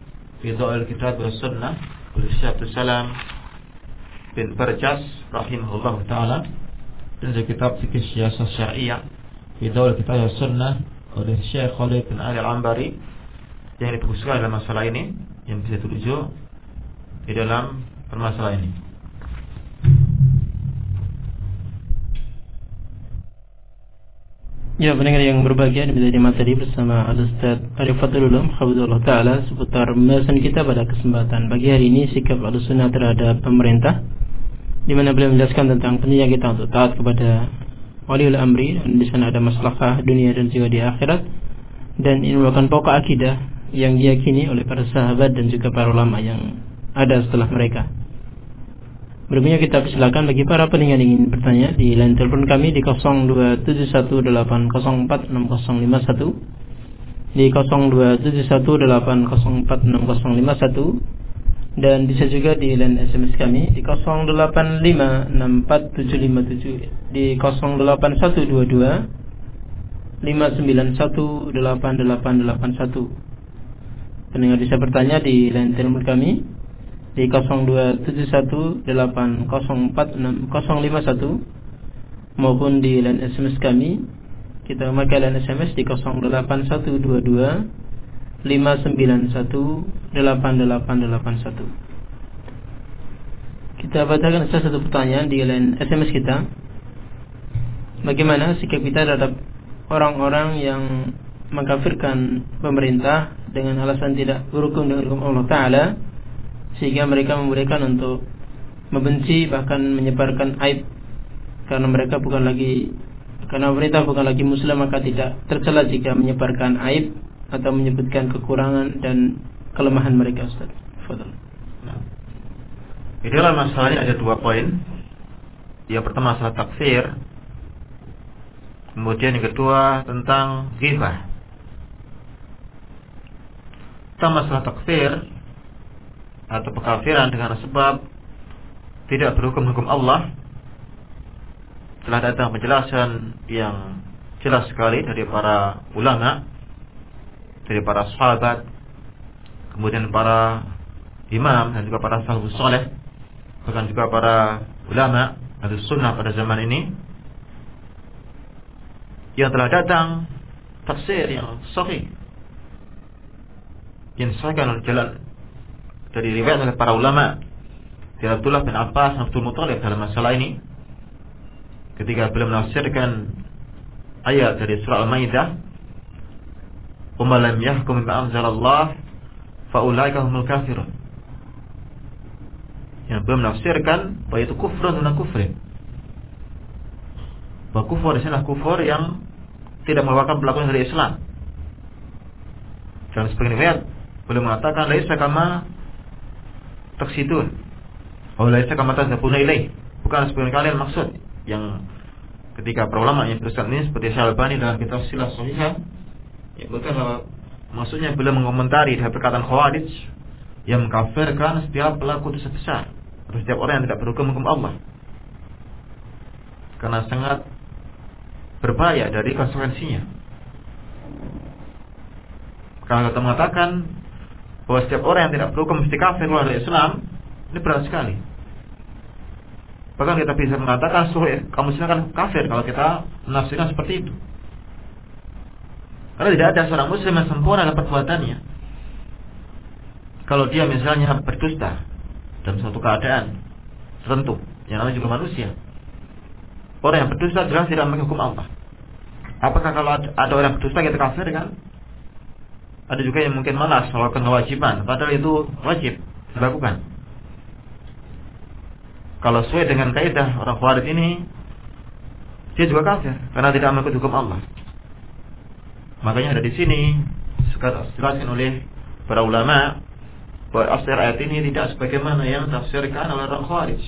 fi Dhail Kitab wa Sunnah oleh Salam bin Barjas rahimahullah taala dan juga kitab fikih siyasah syariah fi Dhail Kitab wa Sunnah oleh Syekh Khalid bin Ali Al-Ambari yang difokuskan dalam masalah ini yang bisa terujuk di dalam permasalahan ini. Ya pendengar yang berbahagia menjadi materi bersama Al-Ustaz Arifatul Ulum Hafizullah Ta'ala seputar pembahasan kita pada kesempatan pagi hari ini sikap al-sunnah terhadap pemerintah di mana beliau menjelaskan tentang pentingnya kita untuk taat kepada waliul amri dan di sana ada masalah dunia dan juga di akhirat dan ini merupakan pokok akidah yang diyakini oleh para sahabat dan juga para ulama yang ada setelah mereka. Berikutnya kita persilakan bagi para pendengar yang ingin bertanya di line telepon kami di 0271804051 di 0271804051 dan bisa juga di line SMS kami di 08564757 di 08122 5918881 pendengar bisa bertanya di line telepon kami di 02718046 maupun di line SMS kami. Kita memakai line SMS di 08122 591 kita bacakan salah satu pertanyaan di line SMS kita. Bagaimana sikap kita terhadap orang-orang yang mengkafirkan pemerintah dengan alasan tidak berhukum dengan hukum Allah Ta'ala sehingga mereka memberikan untuk membenci bahkan menyebarkan aib karena mereka bukan lagi karena pemerintah bukan lagi muslim maka tidak tercela jika menyebarkan aib atau menyebutkan kekurangan dan kelemahan mereka Ustaz. Fadal. Nah. Di dalam masalah ini ada dua poin. Yang pertama masalah takfir. Kemudian yang kedua tentang ghibah. Tentang masalah takfir, atau pekafiran dengan sebab tidak berhukum hukum Allah telah datang penjelasan yang jelas sekali dari para ulama dari para sahabat kemudian para imam dan juga para salafus soleh bahkan juga para ulama atau sunnah pada zaman ini yang telah datang tafsir yang sahih yang disahkan oleh jalan dari riwayat oleh para ulama dari Abdullah bin Abbas Abdul Muttalib dalam masalah ini ketika beliau menafsirkan ayat dari surah Al-Maidah "Wa lam yahkum bima anzalallah fa ulaika humul kafirun." Yang belum menafsirkan bahwa itu kufrun dan kufrin. Bahwa kufur di sana kufur yang tidak merupakan pelakuan dari Islam. Dan sebagian riwayat belum mengatakan laisa kama taksidun. Oh laisa kama tadzabuna ilaih. Bukan sebagian kalian maksud yang ketika para ulama yang teruskan ini seperti Syalbani dalam kitab Silah Sahihah ya bukan maksudnya beliau mengomentari dari perkataan Khawarij yang mengkafirkan setiap pelaku dosa besar atau setiap orang yang tidak berhukum hukum Allah karena sangat berbahaya dari konsekuensinya karena kita mengatakan bahwa setiap orang yang tidak berhukum mesti kafir keluar dari Islam ini berat sekali Bahkan kita bisa mengatakan suhu kaum muslim akan kafir kalau kita menafsirkan seperti itu. Karena tidak ada seorang muslim yang sempurna dalam perbuatannya. Kalau dia misalnya berdusta dalam suatu keadaan tertentu, yang namanya juga manusia. Orang yang berdusta jelas tidak memiliki hukum Allah. Apakah kalau ada orang berdusta kita kafir kan? Ada juga yang mungkin malas melakukan kewajiban, padahal itu wajib dilakukan kalau sesuai dengan kaidah orang Khawarij ini dia juga kafir karena tidak mengikuti hukum Allah. Makanya ada di sini sekarang dijelaskan oleh para ulama bahwa tafsir ayat ini tidak sebagaimana yang tafsirkan oleh orang Khawarij.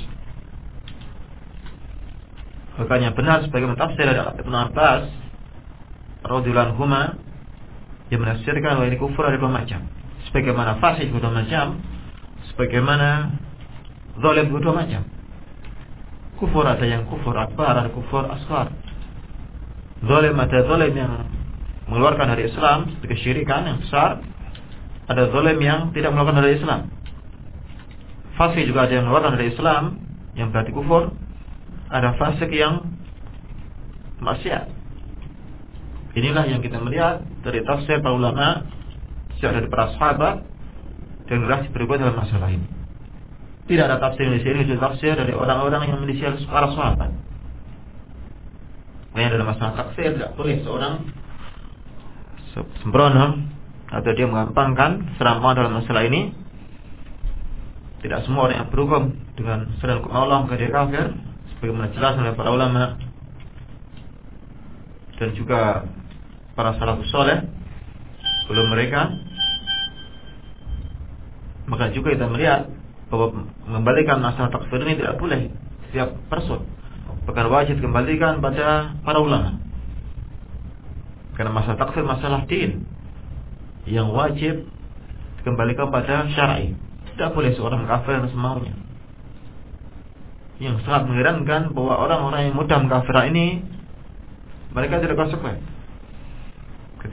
Makanya benar sebagaimana tafsir dari Ibnu Abbas radhiyallahu yang menafsirkan bahwa ini kufur ada dua macam. Sebagaimana fasik dua macam, sebagaimana zalim dua macam. Kufur ada yang kufur akbar, ada kufur asghar. Zalim ada zalim yang mengeluarkan dari Islam sebagai syirikan yang besar. Ada zalim yang tidak mengeluarkan dari Islam. Fasik juga ada yang mengeluarkan dari Islam yang berarti kufur. Ada fasik yang maksiat. Inilah yang kita melihat dari tafsir para ulama, sejak dari para sahabat dan generasi berikut dalam masalah ini. Tidak ada tafsir di sini itu tafsir dari orang-orang yang menisial para sahabat. Makanya dalam masalah tafsir tidak boleh seorang sembrono atau dia mengampangkan seramah dalam masalah ini. Tidak semua orang yang berhukum dengan hukum Allah maka dia kafir, sebagaimana jelas oleh para ulama dan juga para salafus soleh belum mereka maka juga kita melihat bahwa mengembalikan masalah takfir ini tidak boleh setiap person. Bahkan wajib kembalikan pada para ulama. Karena masalah takfir masalah din yang wajib dikembalikan pada syar'i. Tidak boleh seorang kafir semaunya. Yang sangat mengherankan bahwa orang-orang yang mudah mengkafir ini mereka tidak konsekuen.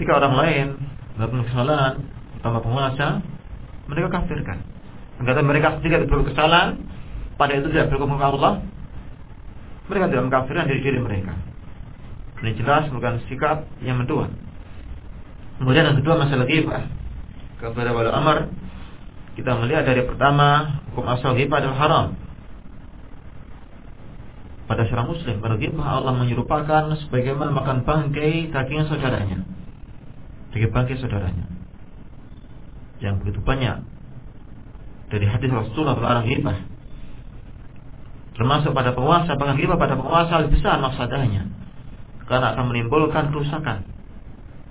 Ketika orang lain melakukan kesalahan, utama penguasa, mereka kafirkan. Kata mereka tidak berbuat kesalahan, pada itu tidak berhukum Allah. Mereka tidak mengkafirkan diri diri mereka. Ini jelas bukan sikap yang kedua. Kemudian yang kedua masalah ghibah. Kepada wala amar kita melihat dari pertama hukum asal ghibah adalah haram. Pada seorang muslim pada ghibah Allah menyerupakan sebagaimana makan bangkai daging saudaranya. Bangkai saudaranya. Yang begitu banyak dari hadis Rasulullah melarang ghibah. Termasuk pada penguasa, bahkan ghibah pada penguasa lebih besar maksadanya. Karena akan menimbulkan kerusakan.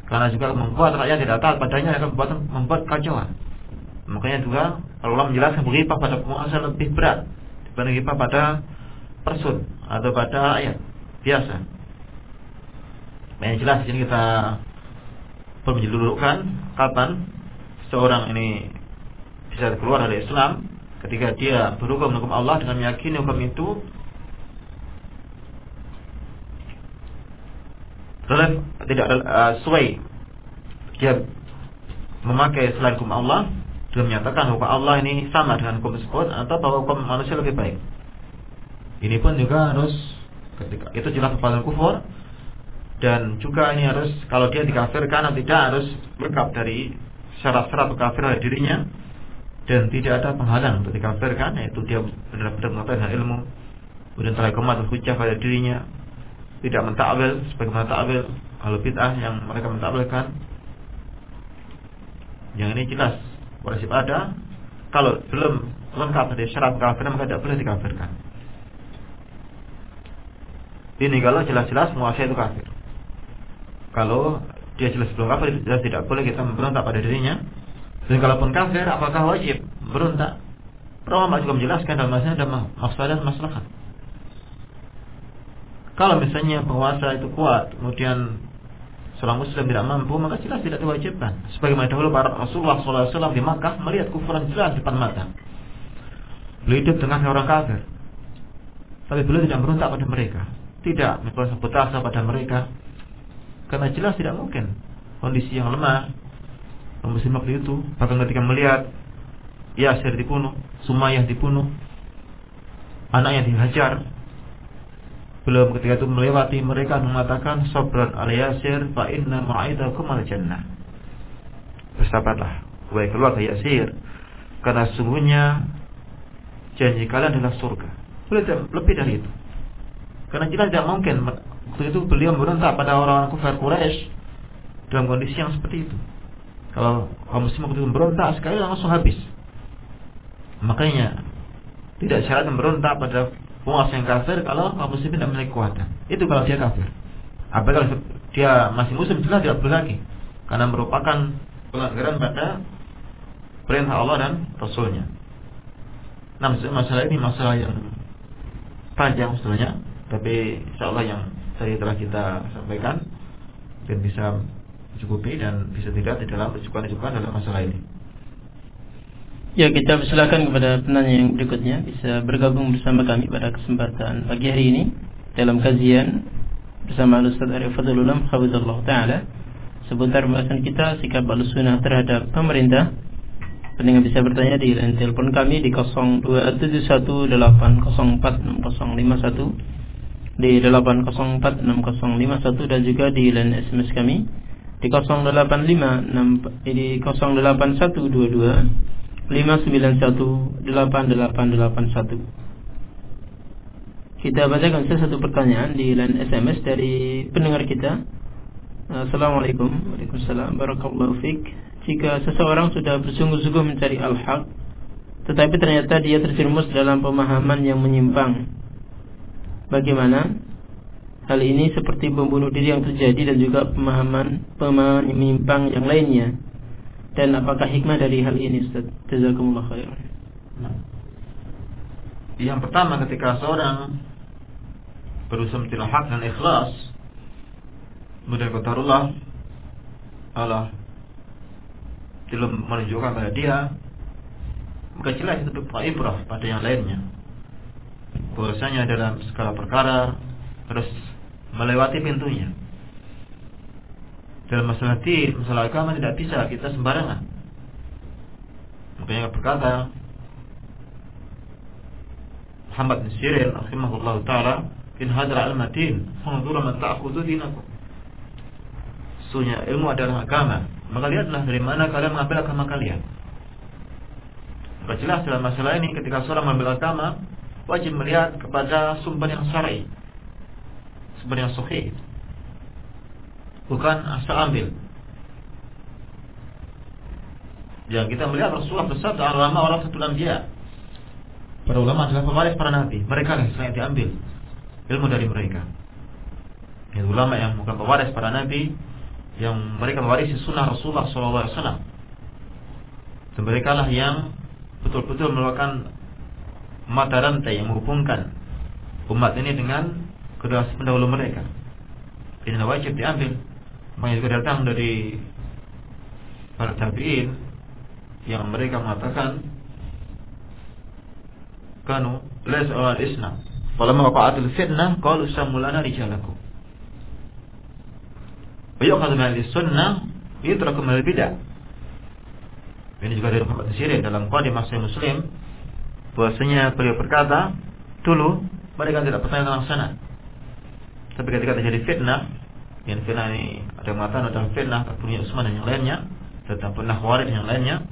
Karena juga membuat rakyat tidak taat padanya akan membuat, membuat kacauan. Makanya juga Allah menjelaskan ghibah pada penguasa lebih berat dibanding ghibah pada person atau pada ayat biasa. Yang jelas ini kita perlu kapan seorang ini bisa keluar dari Islam ketika dia berhukum hukum Allah dengan meyakini hukum itu? Relef, tidak uh, sesuai. Dia memakai selain hukum Allah dia menyatakan hukum Allah ini sama dengan hukum tersebut atau bahwa hukum manusia lebih baik. Ini pun juga harus ketika itu jelas perbuatan kufur dan juga ini harus kalau dia dikafirkan atau tidak harus lengkap dari syarat-syarat kafir dari dirinya. Dan tidak ada penghalang untuk dikafirkan yaitu dia benar-benar mengetahui ilmu. Kemudian telah komat hujah pada dirinya. Tidak mentakwil sebagaimana takwil kalau bid'ah yang mereka mentakwilkan. Yang ini jelas wajib ada. Kalau belum lengkap dari syarat kafir maka tidak boleh dikafirkan. Ini kalau jelas-jelas menguasai itu kafir kalau dia jelas belum kafir jelas tidak boleh kita memberontak pada dirinya. Dan kalaupun kafir apakah wajib berontak Ulama juga menjelaskan dalam masalah ada masalah dan masalah kalau misalnya penguasa itu kuat kemudian seorang muslim tidak mampu maka jelas tidak diwajibkan. Sebagaimana dahulu para Rasulullah SAW di Makkah melihat kufuran jelas depan mata. Beliau hidup dengan orang kafir. Tapi beliau tidak berontak pada mereka. Tidak melakukan sabotase pada mereka karena jelas tidak mungkin. Kondisi yang lemah. Muslim waktu itu bahkan ketika melihat Yasir dibunuh Sumayyah dibunuh anaknya dihajar. Belum ketika itu melewati mereka mengatakan sabran al Yasir fa inna ma'idakum al jannah. Bersabarlah wahai keluarga Yasir. Karena sungguhnya janji kalian adalah surga. Lebih dari itu. Karena jelas tidak mungkin Waktu itu beliau berontak pada orang-orang kafir Quraisy dalam kondisi yang seperti itu. Kalau kaum muslim waktu itu berontak sekali langsung habis. Makanya tidak syarat memberontak pada penguasa yang kafir kalau kaum muslim tidak memiliki kekuatan. Itu kalau dia kafir. Apalagi kalau dia masih muslim jelas tidak boleh lagi karena merupakan pelanggaran pada perintah Allah dan Rasulnya. Nah, masalah ini masalah yang panjang sebenarnya, tapi insya yang tadi telah kita sampaikan dan bisa mencukupi dan bisa tidak di dalam rujukan-rujukan dalam masalah ini. Ya kita persilakan kepada penanya yang berikutnya bisa bergabung bersama kami pada kesempatan pagi hari ini dalam kajian bersama Ustaz Arif Fadlul Ulam Taala seputar pembahasan kita sikap Sunnah terhadap pemerintah. Pendengar bisa bertanya di line telepon kami di 0271804651 di 8046051 dan juga di line SMS kami di 085 di 08122 591 8881 kita bacakan saja satu pertanyaan di line SMS dari pendengar kita. Assalamualaikum Waalaikumsalam Barakallahu Fik. Jika seseorang sudah bersungguh-sungguh mencari al-haq Tetapi ternyata dia terjerumus dalam pemahaman yang menyimpang bagaimana hal ini seperti membunuh diri yang terjadi dan juga pemahaman pemahaman menyimpang yang lainnya? Dan apakah hikmah dari hal ini Ustaz? Khairan. Nah. yang pertama ketika seorang berusaha mencari hak dan ikhlas kemudian qadarullah Allah tidak menunjukkan pada dia maka jelas itu ibrah pada yang lainnya bahwasanya dalam segala perkara harus melewati pintunya. Dalam masalah di masalah agama tidak bisa kita sembarangan. Makanya berkata Muhammad bin Sirin rahimahullah taala in hadra al-matin fanzur man ta'khudhu dinakum. Sunya ilmu adalah agama. Maka lihatlah dari mana kalian mengambil agama kalian. Maka jelas dalam masalah ini ketika seorang mengambil agama wajib melihat kepada sumber yang syar'i. Sumber yang sahih. Bukan asal ambil. Yang kita melihat Rasulullah bersabda ulama orang satu dia. Para ulama adalah pewaris para nabi. Mereka lah yang diambil ilmu dari mereka. Ya, ulama yang bukan pewaris para nabi yang mereka mewarisi sunnah Rasulullah SAW. Dan mereka lah yang betul-betul melakukan mata rantai yang menghubungkan umat ini dengan kedua pendahulu mereka. Ini wajib diambil. Makanya juga datang dari para tabiin yang mereka mengatakan kanu laysa ala islam falamma waqa'atil fitnah qalu samulana rijalakum wa yu'khadhu min sunnah yutraku min bidah ini juga dari Muhammad Sirin dalam Sahih Muslim bahwasanya beliau berkata dulu mereka tidak percaya tentang sanad tapi ketika terjadi fitnah yang fitnah ini ada mengatakan adalah fitnah punya Utsman dan yang lainnya tentang pernah warid yang lainnya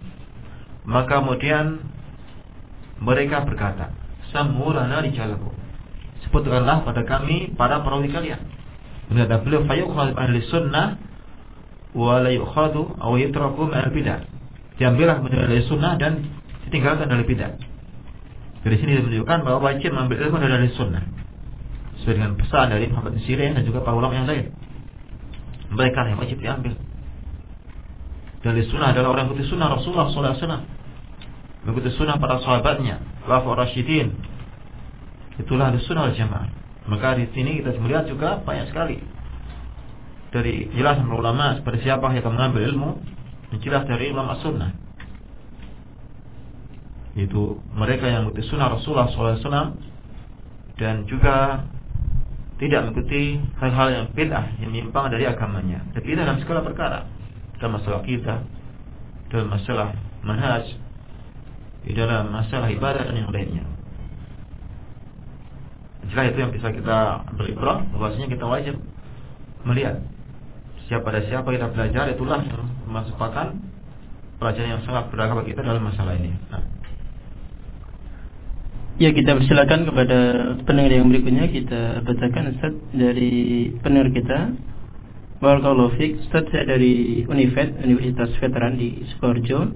maka kemudian mereka berkata, Samurana rijalakum. Sebutkanlah pada kami para perawi kalian. Kemudian kata beliau, Fayukhad ahli sunnah wa la yukhadu aw yutraku al bidah. Diambillah menjadi ahli sunnah dan ditinggalkan dari bidah. Dari sini menunjukkan bahwa wajib mengambil ilmu dari sunnah. Sesuai dengan pesan dari Muhammad Sirin dan juga para ulama yang lain. Mereka yang wajib diambil. Dari sunnah adalah orang yang sunnah Rasulullah SAW mengikuti sunnah para sahabatnya, Khulafaur Rasyidin. Itulah ada sunnah jamaah. Maka di sini kita melihat juga banyak sekali dari jelas ulama seperti siapa yang akan mengambil ilmu jelas dari ulama sunnah itu mereka yang mengikuti sunnah Rasulullah SAW dan juga tidak mengikuti hal-hal yang bid'ah yang menyimpang dari agamanya. Dan dalam segala perkara, dalam masalah kita, dalam masalah manhaj, dalam masalah ibadah dan yang lainnya. Jelas itu yang bisa kita beribrah bahwasanya kita wajib melihat siapa ada siapa kita belajar itulah merupakan pelajaran yang sangat berharga bagi kita dalam masalah ini. Nah. Ya kita persilakan kepada pendengar yang berikutnya. Kita bacakan Ustaz dari pendengar kita. Barakallahu Fik Ustaz saya dari Univet Universitas Veteran di Sukoharjo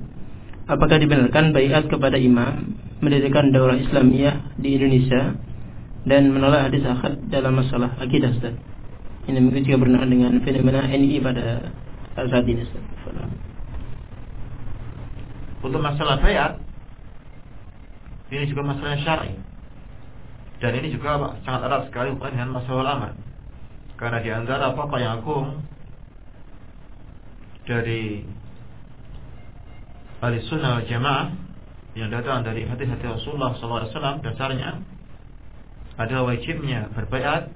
apakah dibenarkan bayat kepada imam mendirikan daurah Islamiyah di Indonesia dan menolak hadis akad dalam masalah akidah Ustaz. Ini mungkin juga berkenaan dengan fenomena NI pada saat ini Ustaz. Untuk masalah bayat ini juga masalah syar'i. Dan ini juga sangat erat sekali hubungan dengan masalah ulama. Karena di antara apa-apa yang agung dari ahli sunnah jamaah yang datang dari hati-hati Rasulullah SAW dasarnya adalah wajibnya berbaiat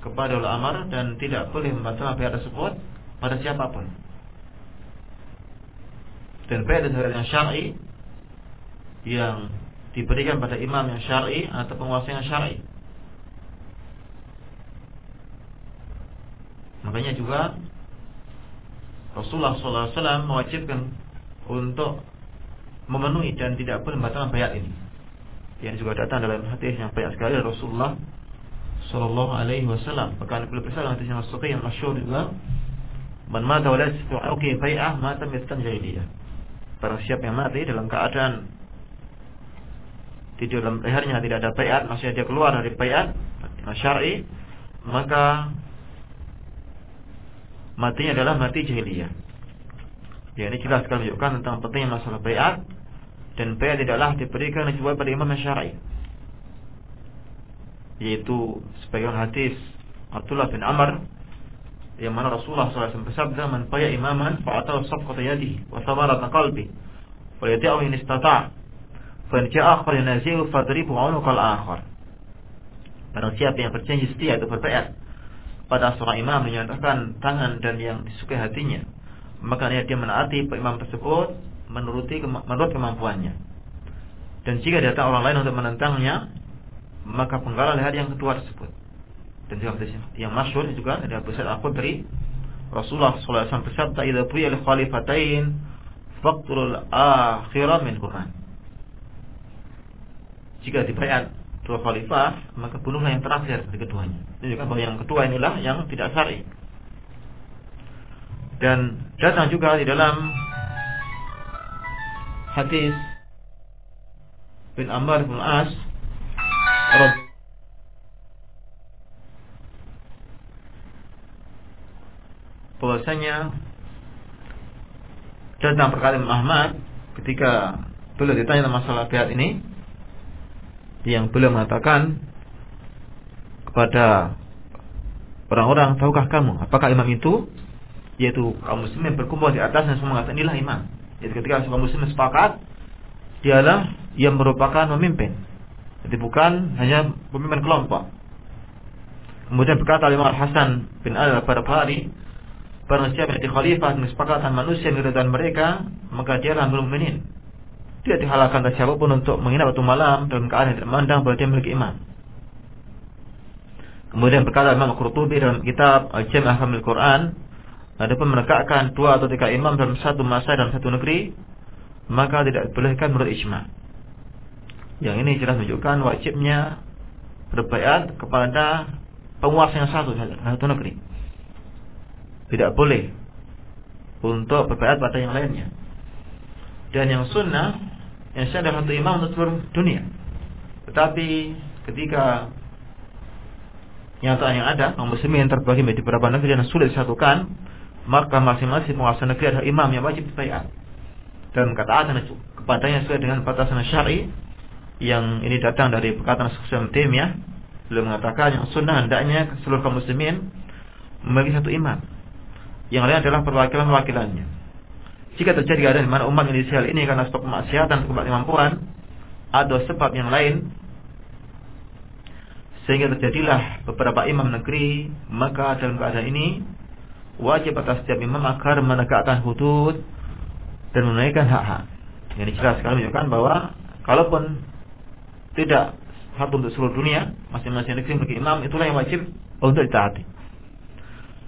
kepada ulama dan tidak boleh membatalkan baiat tersebut pada siapa pun. Dan yang syar'i yang diberikan pada imam yang syar'i atau penguasa yang syar'i. Makanya juga Rasulullah SAW mewajibkan untuk memenuhi dan tidak pun membatalkan bayat ini. Yang juga datang dalam hadis yang banyak sekali Rasulullah Sallallahu Alaihi Wasallam. Bahkan beliau bersabda hadis yang masuk yang masyhur juga, "Man mata wa laysa fi bai'ah mata mitan jahiliyah." Para siapa yang mati dalam keadaan di dalam lehernya tidak ada bayat, masih dia keluar dari bayat syar'i, maka matinya adalah mati jahiliyah. Ya ini jelas sekali menunjukkan tentang pentingnya masalah bayat dan bayat tidaklah diberikan kecuali pada imam syar'i. Yaitu sebagian hadis Abdullah bin Amr yang mana Rasulullah SAW bersabda man bayat imaman fa'atahu safqata yadi wa thamarata qalbi wa yati'ahu in fa in ja'a akhar yanazi'u fadribu 'unuqal akhar. Barang siapa yang berjanji setia itu berbayat pada seorang imam menyatakan tangan dan yang disukai hatinya maka dia menaati imam tersebut menuruti menurut kemampuannya. Dan jika datang orang lain untuk menentangnya, maka penggalah leher yang kedua tersebut. Dan juga yang masyhur juga dari Abu Sa'id Al-Khudri, Rasulullah SAW bersabda, "Idza buya al-khalifatain faqtul akhira minhuma." Jika dibayar dua khalifah, maka bunuhlah yang terakhir dari keduanya. Juga bahwa yang kedua inilah yang tidak syar'i dan datang juga di dalam hadis bin Ammar bin As bahwasanya datang perkara Muhammad ketika beliau ditanya masalah biat ini yang beliau mengatakan kepada orang-orang tahukah kamu apakah imam itu yaitu kaum muslimin berkumpul di atas dan semua inilah imam. Jadi ketika kaum muslimin sepakat, dialah yang merupakan memimpin. Jadi bukan hanya pemimpin kelompok. Kemudian berkata Imam Hasan bin Al-Barbari, Barang siapa yang khalifah dengan kesepakatan manusia yang mereka, maka dia adalah mukminin. Tidak dihalalkan oleh siapa pun untuk menginap waktu malam dalam keadaan tidak memandang bahwa dia memiliki iman. Kemudian berkata Imam Qurtubi dalam kitab Al-Jami' Ahkamil Quran, adapun menegakkan dua atau tiga imam dalam satu masa dalam satu negeri, maka tidak dibolehkan menurut ijma. Yang ini jelas menunjukkan wajibnya berbaiat kepada penguasa yang satu satu negeri tidak boleh untuk berbaiat pada yang lainnya. Dan yang sunnah yang saya satu imam untuk seluruh dunia. Tetapi ketika nyata yang ada kaum muslimin terbagi menjadi beberapa negeri dan sulit disatukan, maka masing-masing penguasa negeri adalah imam yang wajib berbaiat dan ketaatan kepadanya sesuai dengan batasan syar'i yang ini datang dari perkataan Sufyan Taimiyah beliau mengatakan yang sunnah hendaknya seluruh kaum muslimin memiliki satu imam yang lain adalah perwakilan-perwakilannya. Jika terjadi keadaan di mana umat Indonesia ini karena sebab kemaksiatan atau kemampuan atau sebab yang lain sehingga terjadilah beberapa imam negeri maka dalam keadaan ini wajib atas setiap imam agar menegakkan hudud dan menunaikan hak-hak. Yang jelas sekali menunjukkan bahwa kalaupun tidak satu untuk seluruh dunia, masing-masing negeri memiliki imam, itulah yang wajib untuk ditaati.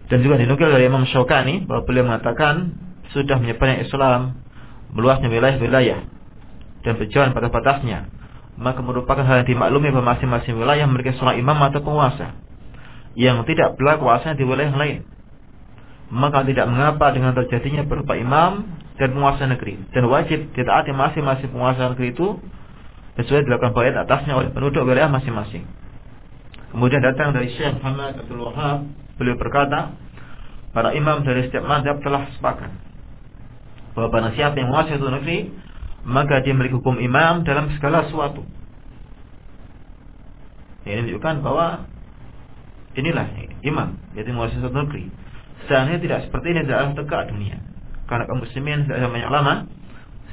Dan juga dinukil dari Imam Syaukani bahwa beliau mengatakan sudah menyebarnya Islam meluasnya wilayah-wilayah dan berjalan pada batasnya maka merupakan hal yang dimaklumi bahwa masing-masing wilayah memiliki seorang imam atau penguasa yang tidak berkuasa di wilayah lain. Maka tidak mengapa dengan terjadinya berupa imam dan penguasa negeri dan wajib ditaati masing-masing penguasa negeri itu sesuai dilakukan bayat atasnya oleh penduduk wilayah masing-masing. Kemudian datang dari Syekh Muhammad Abdul Wahab Beliau berkata, para imam dari setiap mazhab telah sepakat bahwa barang siapa yang menguasai satu negeri, maka dia memiliki hukum imam dalam segala sesuatu. Ini menunjukkan bahwa inilah imam, yaitu menguasai satu negeri. Seandainya tidak seperti ini dalam tegak dunia. Karena kaum muslimin sudah banyak lama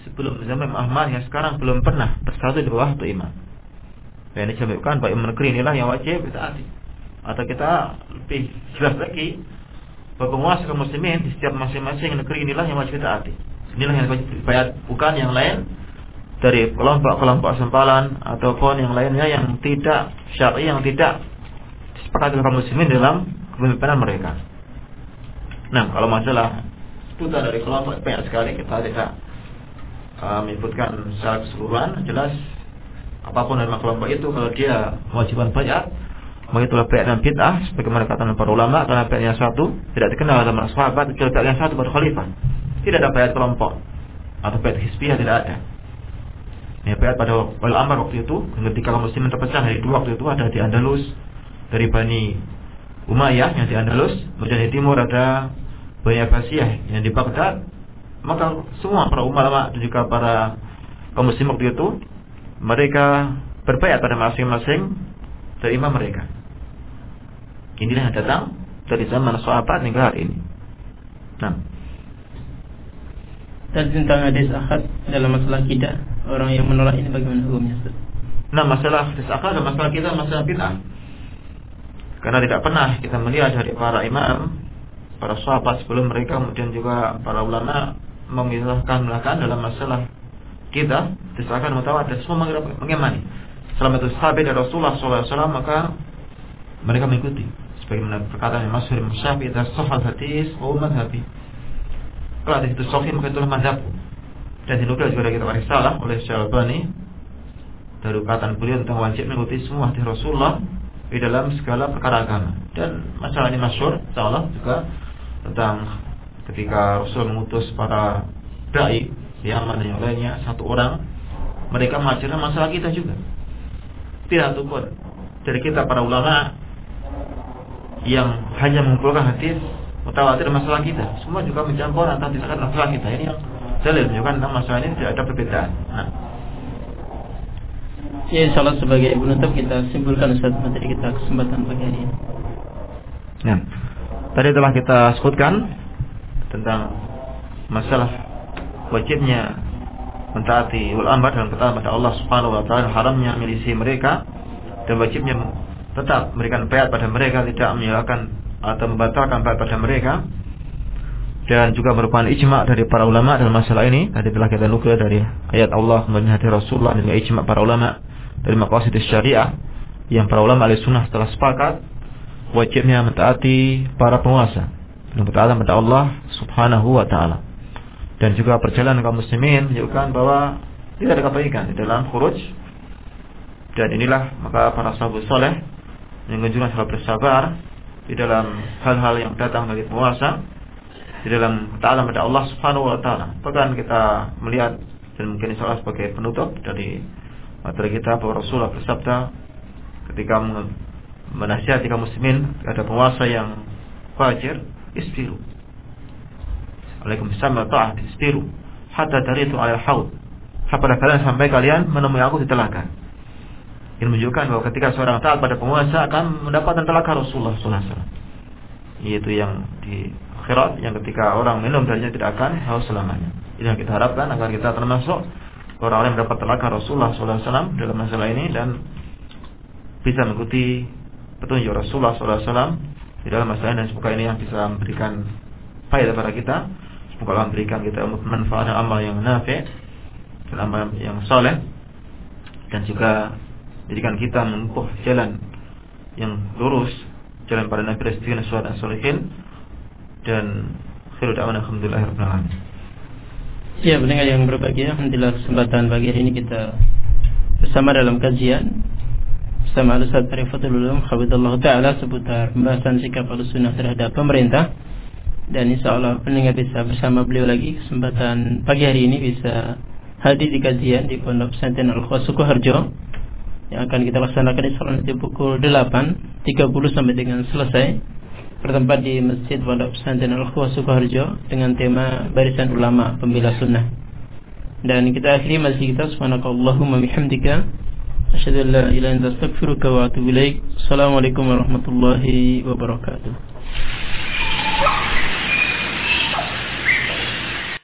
sebelum zaman Ahmad yang sekarang belum pernah bersatu di bawah satu imam. Dan ini menunjukkan bahwa imam negeri inilah yang wajib ditaati atau kita lebih jelas lagi bahwa penguasa kaum muslimin di setiap masing-masing negeri inilah yang wajib taati. Inilah yang bayar bukan yang lain dari kelompok-kelompok sempalan ataupun yang lainnya yang tidak syar'i yang tidak disepakati kaum muslimin dalam kepemimpinan mereka. Nah, kalau masalah seputar dari kelompok banyak sekali kita tidak uh, menyebutkan secara keseluruhan jelas apa pun nama kelompok itu kalau dia mewajibkan bayar maka itulah baiat dan bid'ah sebagaimana kata para ulama karena yang satu tidak dikenal oleh sahabat kecuali yang satu pada khalifah. Tidak ada baiat kelompok atau baiat hisbiyah tidak ada. Ya, baiat pada wal amr waktu itu ketika kaum muslimin terpecah dari dua waktu itu ada di Andalus dari Bani Umayyah yang di Andalus, kemudian di timur ada Bani Abbasiyah yang di Baghdad. Maka semua para ulama dan juga para kaum muslim waktu itu mereka berbaiat pada masing-masing dari imam mereka. Inilah yang datang dari zaman sahabat hingga hari ini. Nah. Dan tentang hadis akad dalam masalah kita orang yang menolak ini bagaimana hukumnya? Nah, masalah hadis akad dan masalah kita masalah bid'ah. Karena tidak pernah kita melihat dari para imam, para sahabat sebelum mereka kemudian juga para ulama memisahkan melakukan dalam masalah kita disahkan mutawatir semua mengemani selama itu sahabat dari Rasulullah SAW maka mereka mengikuti sebagaimana perkataan yang Imam Syafi'i dan sahal hadis wa madhabi kalau hadis itu sahih maka itulah madhabku dan dinukil juga dari kitab Risalah oleh Syalbani dari perkataan beliau tentang wajib mengikuti semua hadis Rasulullah di dalam segala perkara agama. Dan masalah ini masyhur insyaallah juga tentang ketika Rasul mengutus para dai yang mana lainnya satu orang mereka mengajarkan masalah kita juga. Tidak pun. Dari kita para ulama yang hanya mengumpulkan hadis mutawatir masalah kita. Semua juga mencampur antara tidak masalah kita. Ini yang dalil menunjukkan tentang masalah ini tidak ada perbedaan. Nah. Ya insya Allah sebagai penutup kita simpulkan Ustaz materi kita kesempatan pagi hari ini. Ya. Tadi telah kita sebutkan tentang masalah wajibnya mentaati ul amr dan ketaatan pada Allah Subhanahu wa taala haramnya milisi mereka dan wajibnya tetap memberikan bayat pada mereka tidak menyalahkan atau membatalkan pada mereka. Dan juga merupakan ijma dari para ulama dalam masalah ini. Tadi telah kita nukil dari ayat Allah hadis Rasulullah dan ijma para ulama dari maqasid syariah yang para ulama ahli sunnah telah sepakat wajibnya mentaati para penguasa. Dan bertaat pada Allah Subhanahu wa taala. Dan juga perjalanan kaum muslimin menunjukkan bahwa tidak ada kebaikan di dalam khuruj. Dan inilah maka para sahabat soleh yang menunjukkan sahabat bersabar di dalam hal-hal yang datang dari penguasa di dalam ketaatan pada Allah Subhanahu wa taala. Bahkan kita melihat dan mungkin insya Allah sebagai penutup dari materi kita bahwa Rasulullah bersabda ketika menasihati kaum muslimin ada penguasa yang fajir, isbiru. Waalaikumsalam wa ta'ah, isbiru. Hatta dari itu ayat haud. Pada kalian sampai kalian menemui aku di telaga. Ini menunjukkan bahwa ketika seorang taat pada penguasa akan mendapatkan telaga Rasulullah SAW. Yaitu yang di akhirat yang ketika orang minum darinya tidak akan haus selamanya. Ini yang kita harapkan agar kita termasuk orang-orang yang mendapat telaga Rasulullah SAW dalam masalah ini dan bisa mengikuti petunjuk Rasulullah SAW di dalam masalah ini dan semoga ini yang bisa memberikan faedah kepada kita. Semoga Allah memberikan kita manfaat dan amal yang nafi dan amal yang soleh dan juga jadikan kita menempuh jalan yang lurus jalan para nabi dan solihin dan khairu da'wana alhamdulillahirabbil alamin. Ya, pendengar yang berbahagia, alhamdulillah kesempatan pagi hari ini kita bersama dalam kajian bersama Al-Ustaz Arifatul Ulum Khabidullah Ta'ala seputar pembahasan sikap al-sunnah terhadap pemerintah dan insya Allah pendengar bisa bersama beliau lagi kesempatan pagi hari ini bisa hadir di kajian di Pondok Pesantren Al-Khawas Sukoharjo yang akan kita laksanakan insya nanti pukul 8.30 sampai dengan selesai bertempat di Masjid Pondok Pesantren Al-Khawas Sukoharjo dengan tema Barisan Ulama Pembela Sunnah. Dan kita akhiri masih kita subhanakallahumma bihamdika asyhadu an la ilaha illa anta astaghfiruka wa atubu ilaik. Assalamualaikum warahmatullahi wabarakatuh.